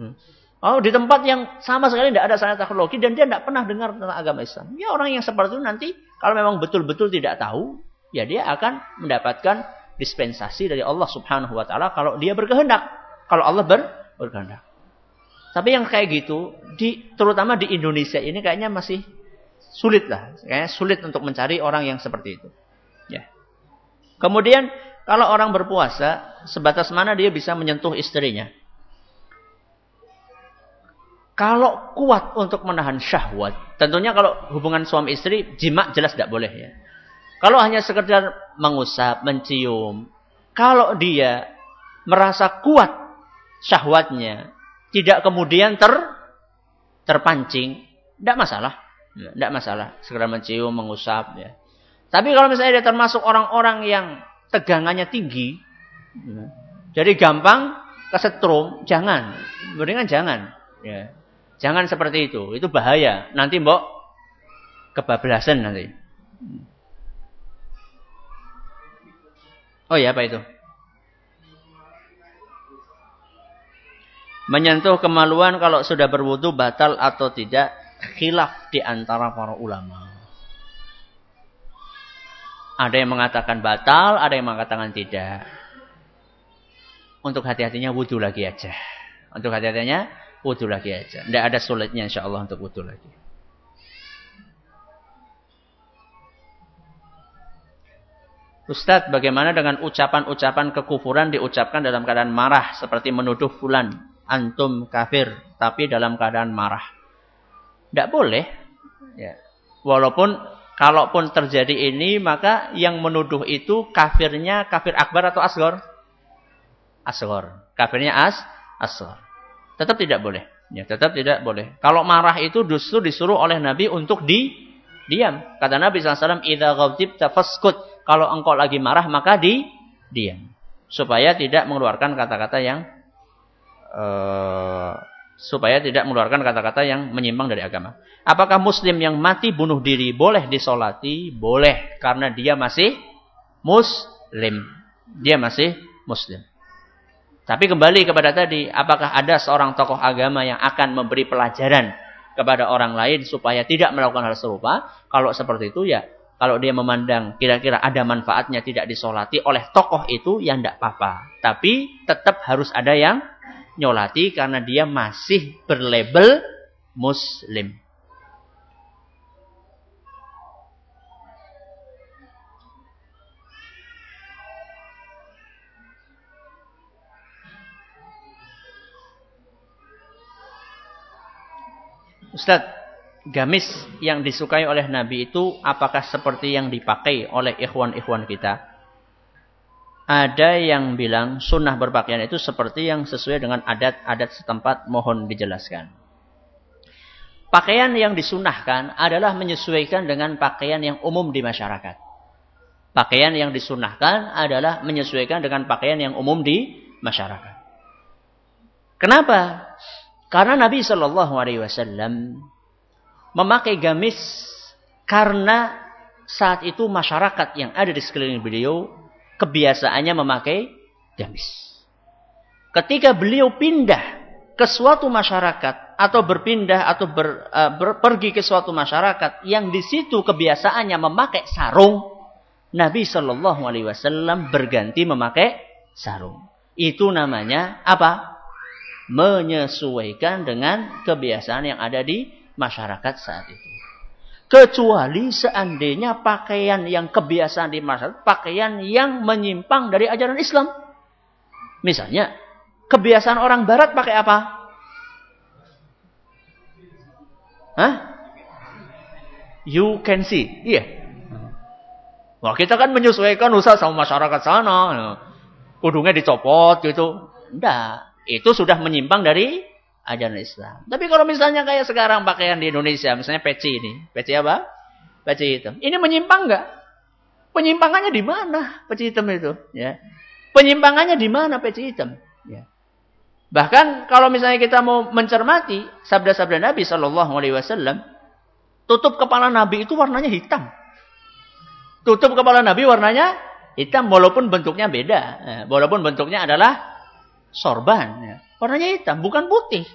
A: Hmm. Oh, di tempat yang sama sekali tidak ada sarana teknologi dan dia tidak pernah dengar tentang agama Islam. Ya orang yang seperti itu nanti kalau memang betul-betul tidak tahu, ya dia akan mendapatkan dispensasi dari Allah Subhanahu wa taala kalau dia berkehendak. Kalau Allah ber, berkehendak. Tapi yang kayak gitu di terutama di Indonesia ini kayaknya masih sulit lah. Kayaknya sulit untuk mencari orang yang seperti itu. Ya. Kemudian kalau orang berpuasa, sebatas mana dia bisa menyentuh istrinya? Kalau kuat untuk menahan syahwat, tentunya kalau hubungan suami istri, jima jelas tidak boleh ya. Kalau hanya sekedar mengusap, mencium, kalau dia merasa kuat syahwatnya, tidak kemudian ter terpancing, tidak masalah. Tidak ya, masalah. Sekedar mencium, mengusap. Ya. Tapi kalau misalnya dia termasuk orang-orang yang tegangannya tinggi, ya, jadi gampang kesetrum, jangan. Mendingan jangan. Ya. Jangan seperti itu. Itu bahaya. Nanti mbok kebablasan nanti. Oh ya, apa itu? Menyentuh kemaluan kalau sudah berwudu batal atau tidak khilaf di antara para ulama. Ada yang mengatakan batal, ada yang mengatakan tidak. Untuk hati-hatinya wudhu lagi aja. Untuk hati-hatinya wudhu lagi aja. Tidak ada sulitnya insya Allah untuk wudhu lagi. Ustadz, bagaimana dengan ucapan-ucapan kekufuran diucapkan dalam keadaan marah seperti menuduh fulan antum kafir tapi dalam keadaan marah? Tidak boleh. Ya. Walaupun kalaupun terjadi ini maka yang menuduh itu kafirnya kafir akbar atau asgor? Asgor. Kafirnya as asgor. Tetap tidak boleh. Ya, tetap tidak boleh. Kalau marah itu justru disuruh oleh Nabi untuk di diam. Kata Nabi SAW, "Idza ghadibta faskut." Kalau engkau lagi marah maka di diam. Supaya tidak mengeluarkan kata-kata yang uh, supaya tidak mengeluarkan kata-kata yang menyimpang dari agama. Apakah muslim yang mati bunuh diri boleh disolati? Boleh karena dia masih muslim. Dia masih muslim. Tapi kembali kepada tadi, apakah ada seorang tokoh agama yang akan memberi pelajaran kepada orang lain supaya tidak melakukan hal serupa? Kalau seperti itu ya kalau dia memandang kira-kira ada manfaatnya tidak disolati oleh tokoh itu, ya tidak apa-apa. Tapi tetap harus ada yang nyolati karena dia masih berlabel muslim. Ustadz, gamis yang disukai oleh Nabi itu apakah seperti yang dipakai oleh ikhwan-ikhwan kita? Ada yang bilang sunnah berpakaian itu seperti yang sesuai dengan adat-adat setempat mohon dijelaskan. Pakaian yang disunahkan adalah menyesuaikan dengan pakaian yang umum di masyarakat. Pakaian yang disunahkan adalah menyesuaikan dengan pakaian yang umum di masyarakat. Kenapa? Karena Nabi Shallallahu Alaihi Wasallam memakai gamis karena saat itu masyarakat yang ada di sekeliling beliau kebiasaannya memakai gamis. Ketika beliau pindah ke suatu masyarakat atau berpindah atau ber, uh, ber, pergi ke suatu masyarakat yang di situ kebiasaannya memakai sarung, Nabi Shallallahu Alaihi Wasallam berganti memakai sarung. Itu namanya apa? Menyesuaikan dengan kebiasaan yang ada di masyarakat saat itu. Kecuali seandainya pakaian yang kebiasaan di masyarakat, pakaian yang menyimpang dari ajaran Islam. Misalnya, kebiasaan orang barat pakai apa? Hah? You can see. Iya. Wah, kita kan menyesuaikan usaha sama masyarakat sana. Kudungnya dicopot gitu. Enggak. Itu sudah menyimpang dari ajaran Islam. Tapi kalau misalnya kayak sekarang pakaian di Indonesia, misalnya peci ini. Peci apa? Peci hitam. Ini menyimpang nggak? Penyimpangannya di mana peci hitam itu? Ya. Penyimpangannya di mana peci hitam? Ya. Bahkan kalau misalnya kita mau mencermati sabda-sabda Nabi Shallallahu Alaihi Wasallam, tutup kepala Nabi itu warnanya hitam. Tutup kepala Nabi warnanya hitam, walaupun bentuknya beda. Ya. Walaupun bentuknya adalah sorban. Ya. Warnanya hitam, bukan putih.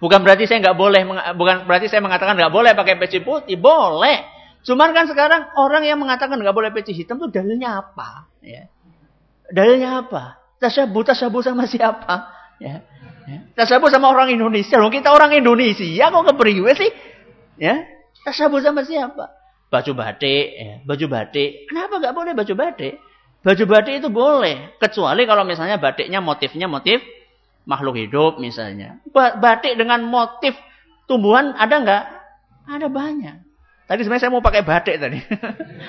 A: Bukan berarti saya nggak boleh, bukan berarti saya mengatakan nggak boleh pakai peci putih, boleh. Cuman kan sekarang orang yang mengatakan nggak boleh peci hitam itu dalilnya apa? Ya. Dalilnya apa? Tasabu, tasabu sama siapa? Ya. ya. Tasabu sama orang Indonesia. Loh, kita orang Indonesia, kok kepriwe sih? Ya. Tasabu sama siapa? Baju batik, ya. baju batik. Kenapa nggak boleh baju batik? Baju batik itu boleh, kecuali kalau misalnya batiknya motifnya motif makhluk hidup misalnya. Batik dengan motif tumbuhan ada nggak? Ada banyak. Tadi sebenarnya saya mau pakai batik tadi.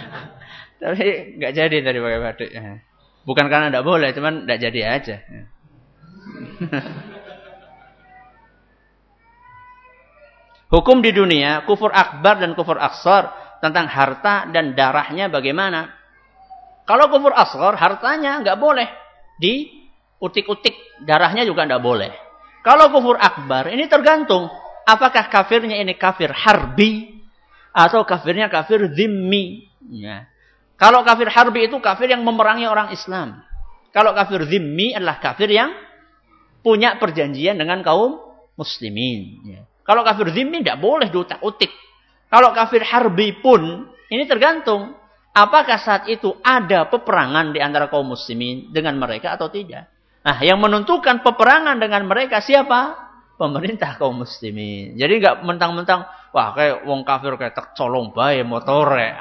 A: Tapi nggak jadi tadi pakai batik. Bukan karena nggak boleh, cuman nggak jadi aja. Hukum di dunia, kufur akbar dan kufur aksar tentang harta dan darahnya bagaimana? Kalau kufur asghar, hartanya nggak boleh di utik-utik darahnya juga tidak boleh. Kalau kufur akbar, ini tergantung. Apakah kafirnya ini kafir harbi atau kafirnya kafir zimmi. Ya. Kalau kafir harbi itu kafir yang memerangi orang Islam. Kalau kafir zimmi adalah kafir yang punya perjanjian dengan kaum muslimin. Ya. Kalau kafir zimmi tidak boleh diutak-utik. Kalau kafir harbi pun, ini tergantung. Apakah saat itu ada peperangan di antara kaum muslimin dengan mereka atau tidak. Nah, yang menentukan peperangan dengan mereka siapa? Pemerintah kaum muslimin. Jadi nggak mentang-mentang, wah kayak wong kafir kayak tercolong bayi motore.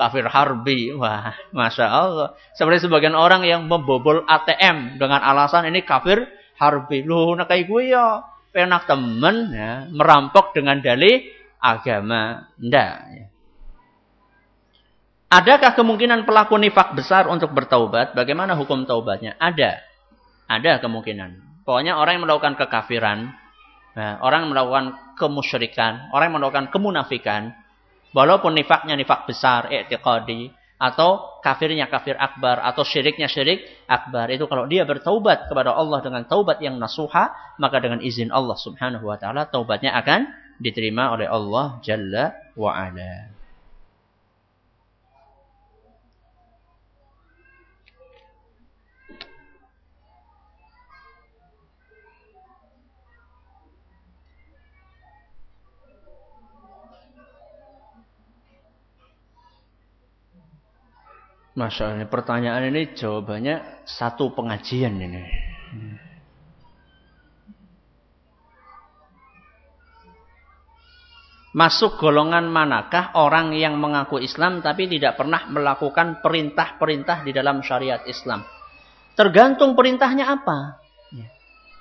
A: Kafir harbi. Wah, Masya Allah. Seperti sebagian orang yang membobol ATM dengan alasan ini kafir harbi. Loh, nah kayak gue ya. Penak temen ya, merampok dengan dalih agama. Nggak. Ya. Adakah kemungkinan pelaku nifak besar untuk bertaubat? Bagaimana hukum taubatnya? Ada. Ada kemungkinan. Pokoknya orang yang melakukan kekafiran, nah, orang yang melakukan kemusyrikan, orang yang melakukan kemunafikan, walaupun nifaknya nifak besar, i'tiqadi, atau kafirnya kafir akbar, atau syiriknya syirik akbar, itu kalau dia bertaubat kepada Allah dengan taubat yang nasuha, maka dengan izin Allah subhanahu wa ta'ala, taubatnya akan diterima oleh Allah Jalla wa'ala. Masya Allah, pertanyaan ini jawabannya satu pengajian ini. Masuk golongan manakah orang yang mengaku Islam tapi tidak pernah melakukan perintah-perintah di dalam syariat Islam? Tergantung perintahnya apa. Ya.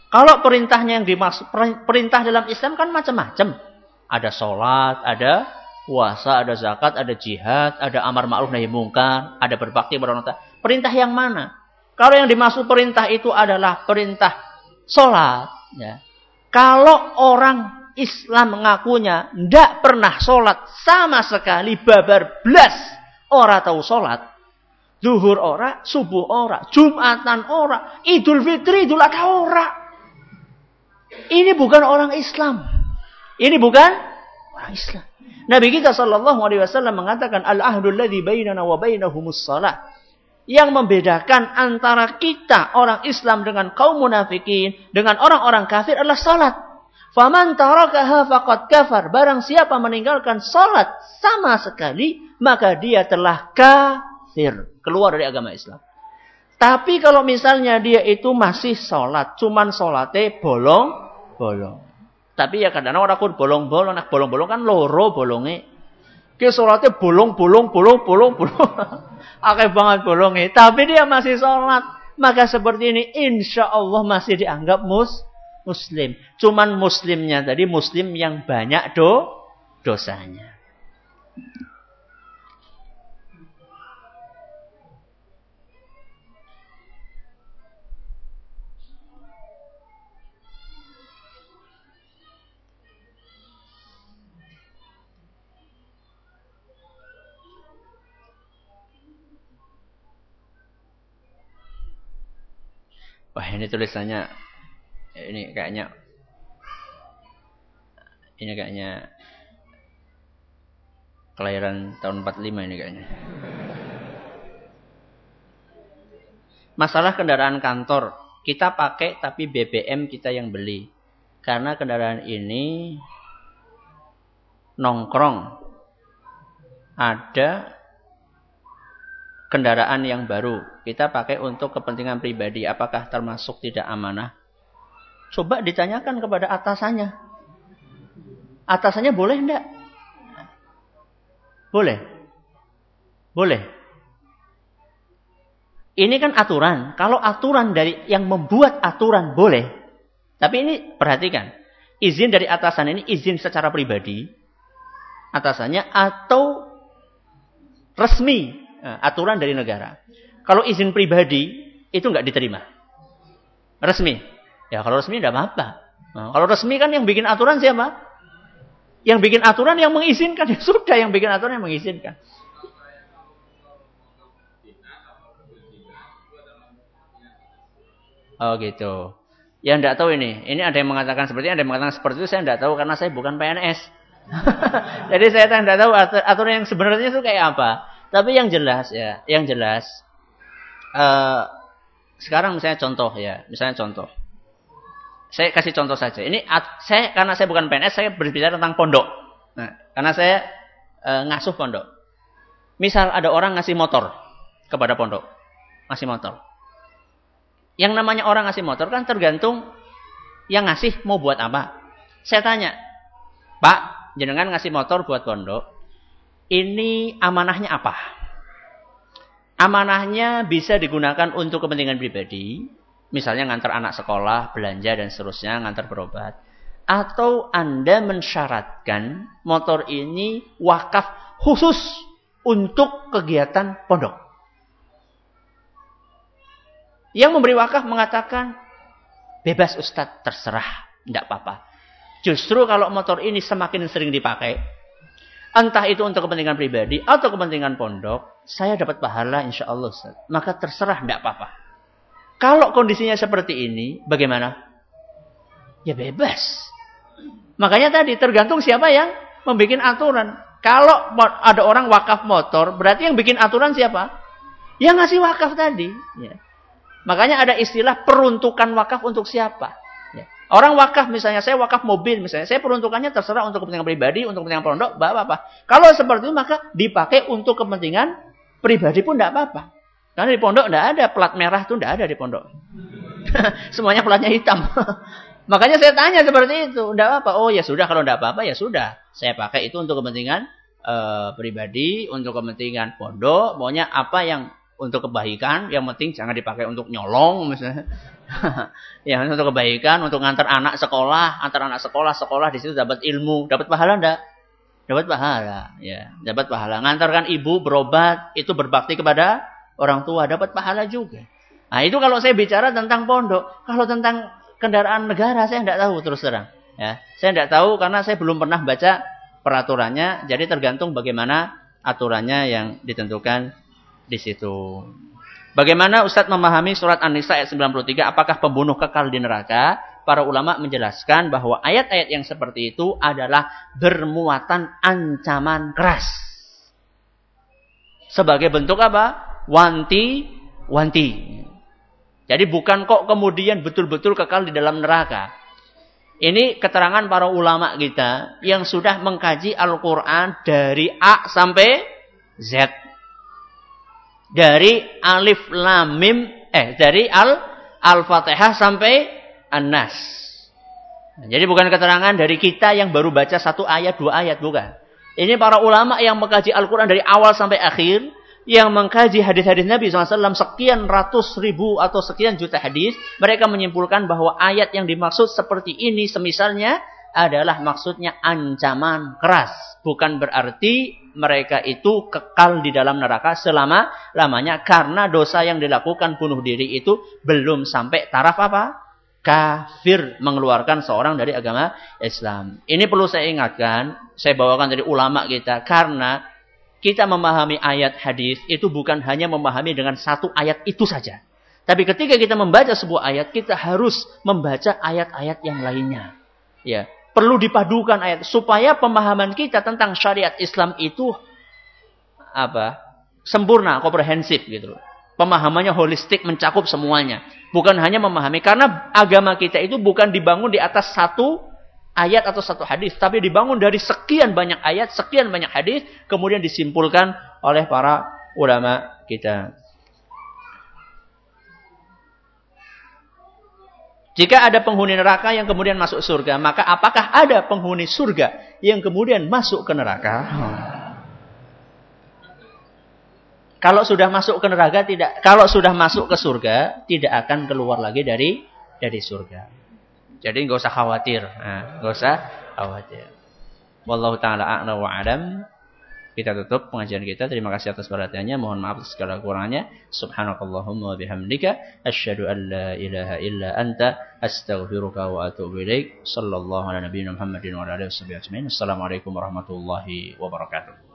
A: Kalau perintahnya yang dimaksud perintah dalam Islam kan macam-macam. Ada sholat, ada puasa, ada zakat, ada jihad, ada amar ma'ruf nahi mungkar, ada berbakti kepada orang tua. Perintah yang mana? Kalau yang dimaksud perintah itu adalah perintah sholat, ya. Kalau orang Islam mengakunya tidak pernah sholat sama sekali babar blas ora tahu sholat zuhur ora subuh ora jumatan ora idul fitri idul adha ora ini bukan orang Islam ini bukan orang Islam Nabi kita Shallallahu Alaihi Wasallam mengatakan al ahdul ladhi bainana wa bainahumus salat yang membedakan antara kita orang Islam dengan kaum munafikin dengan orang-orang kafir adalah salat Faman tarakaha faqad kafar. Barang siapa meninggalkan salat sama sekali, maka dia telah kafir. Keluar dari agama Islam. Tapi kalau misalnya dia itu masih sholat, cuman sholatnya bolong, bolong. Tapi ya kadang orang pun bolong-bolong, nak bolong-bolong kan loro bolongnya. Ke sholatnya bolong, bolong, bolong. Akeh banget bolongnya. Tapi dia masih sholat. Maka seperti ini insya Allah masih dianggap mus muslim. Cuman muslimnya tadi muslim yang banyak do dosanya. Wah ini tulisannya ini kayaknya ini kayaknya kelahiran tahun 45 ini kayaknya. Masalah kendaraan kantor, kita pakai tapi BBM kita yang beli. Karena kendaraan ini nongkrong. Ada kendaraan yang baru. Kita pakai untuk kepentingan pribadi. Apakah termasuk tidak amanah? Coba ditanyakan kepada atasannya. Atasannya boleh enggak? Boleh. Boleh. Ini kan aturan. Kalau aturan dari yang membuat aturan boleh. Tapi ini perhatikan. Izin dari atasan ini izin secara pribadi. Atasannya atau resmi. Nah, aturan dari negara. Kalau izin pribadi itu nggak diterima. Resmi. Ya kalau resmi tidak apa-apa. Nah, kalau resmi kan yang bikin aturan siapa? Yang bikin aturan yang mengizinkan. Ya sudah yang bikin aturan yang mengizinkan. Oh gitu. Yang tidak tahu ini. Ini ada yang mengatakan seperti ini, ada yang mengatakan seperti itu. Saya tidak tahu karena saya bukan PNS. Jadi saya tidak tahu aturan yang sebenarnya itu kayak apa. Tapi yang jelas ya, yang jelas. Uh, sekarang misalnya contoh ya, misalnya contoh. Saya kasih contoh saja. Ini saya karena saya bukan PNS, saya berbicara tentang pondok. Nah, karena saya e, ngasuh pondok. Misal ada orang ngasih motor kepada pondok, ngasih motor. Yang namanya orang ngasih motor kan tergantung yang ngasih mau buat apa. Saya tanya, Pak, jenengan ngasih motor buat pondok, ini amanahnya apa? Amanahnya bisa digunakan untuk kepentingan pribadi, Misalnya ngantar anak sekolah, belanja dan seterusnya, ngantar berobat. Atau Anda mensyaratkan motor ini wakaf khusus untuk kegiatan pondok. Yang memberi wakaf mengatakan, bebas Ustadz, terserah, tidak apa-apa. Justru kalau motor ini semakin sering dipakai, entah itu untuk kepentingan pribadi atau kepentingan pondok, saya dapat pahala insya Allah. Maka terserah, tidak apa-apa. Kalau kondisinya seperti ini, bagaimana? Ya bebas. Makanya tadi tergantung siapa yang membuat aturan. Kalau ada orang wakaf motor, berarti yang bikin aturan siapa? Yang ngasih wakaf tadi. Ya. Makanya ada istilah peruntukan wakaf untuk siapa. Orang wakaf misalnya, saya wakaf mobil misalnya, saya peruntukannya terserah untuk kepentingan pribadi, untuk kepentingan pondok, bapak apa. Kalau seperti itu maka dipakai untuk kepentingan pribadi pun tidak apa-apa. Karena di pondok tidak ada plat merah tuh tidak ada di pondok. Semuanya platnya hitam. Makanya saya tanya seperti itu. Tidak apa-apa. Oh ya sudah kalau tidak apa-apa ya sudah. Saya pakai itu untuk kepentingan uh, pribadi, untuk kepentingan pondok. Pokoknya apa yang untuk kebaikan, yang penting jangan dipakai untuk nyolong misalnya. ya untuk kebaikan, untuk ngantar anak sekolah, antar anak sekolah, sekolah di situ dapat ilmu, dapat pahala enggak? Dapat pahala, ya, dapat pahala. Ngantarkan ibu berobat, itu berbakti kepada orang tua, dapat pahala juga. Nah, itu kalau saya bicara tentang pondok. Kalau tentang kendaraan negara saya tidak tahu terus terang. Ya, saya tidak tahu karena saya belum pernah baca peraturannya. Jadi tergantung bagaimana aturannya yang ditentukan di situ. Bagaimana Ustadz memahami surat An-Nisa ayat 93? Apakah pembunuh kekal di neraka? Para ulama menjelaskan bahwa ayat-ayat yang seperti itu adalah bermuatan ancaman keras. Sebagai bentuk apa? Wanti, wanti. Jadi bukan kok kemudian betul-betul kekal di dalam neraka. Ini keterangan para ulama kita yang sudah mengkaji Al-Quran dari A sampai Z. Dari Alif Lam Mim, eh dari Al Al-Fatihah sampai An-Nas. Jadi bukan keterangan dari kita yang baru baca satu ayat, dua ayat, bukan. Ini para ulama yang mengkaji Al-Quran dari awal sampai akhir yang mengkaji hadis-hadis Nabi SAW sekian ratus ribu atau sekian juta hadis, mereka menyimpulkan bahwa ayat yang dimaksud seperti ini semisalnya adalah maksudnya ancaman keras. Bukan berarti mereka itu kekal di dalam neraka selama-lamanya karena dosa yang dilakukan bunuh diri itu belum sampai taraf apa? Kafir mengeluarkan seorang dari agama Islam. Ini perlu saya ingatkan, saya bawakan dari ulama kita karena kita memahami ayat hadis itu bukan hanya memahami dengan satu ayat itu saja. Tapi ketika kita membaca sebuah ayat, kita harus membaca ayat-ayat yang lainnya. Ya, perlu dipadukan ayat supaya pemahaman kita tentang syariat Islam itu apa? sempurna, komprehensif gitu Pemahamannya holistik mencakup semuanya. Bukan hanya memahami karena agama kita itu bukan dibangun di atas satu ayat atau satu hadis, tapi dibangun dari sekian banyak ayat, sekian banyak hadis, kemudian disimpulkan oleh para ulama kita. Jika ada penghuni neraka yang kemudian masuk surga, maka apakah ada penghuni surga yang kemudian masuk ke neraka? Kalau sudah masuk ke neraka tidak, kalau sudah masuk ke surga tidak akan keluar lagi dari dari surga. Jadi nggak usah khawatir. Nah, nggak usah khawatir. Wallahu taala a'la wa adam. Kita tutup pengajian kita. Terima kasih atas perhatiannya. Mohon maaf atas segala kekurangannya. Subhanakallahumma wa bihamdika asyhadu an la ilaha illa anta astaghfiruka wa atubu ilaik. Sallallahu ala nabiyina Muhammadin wa ala alihi wasallam. Assalamualaikum warahmatullahi wabarakatuh.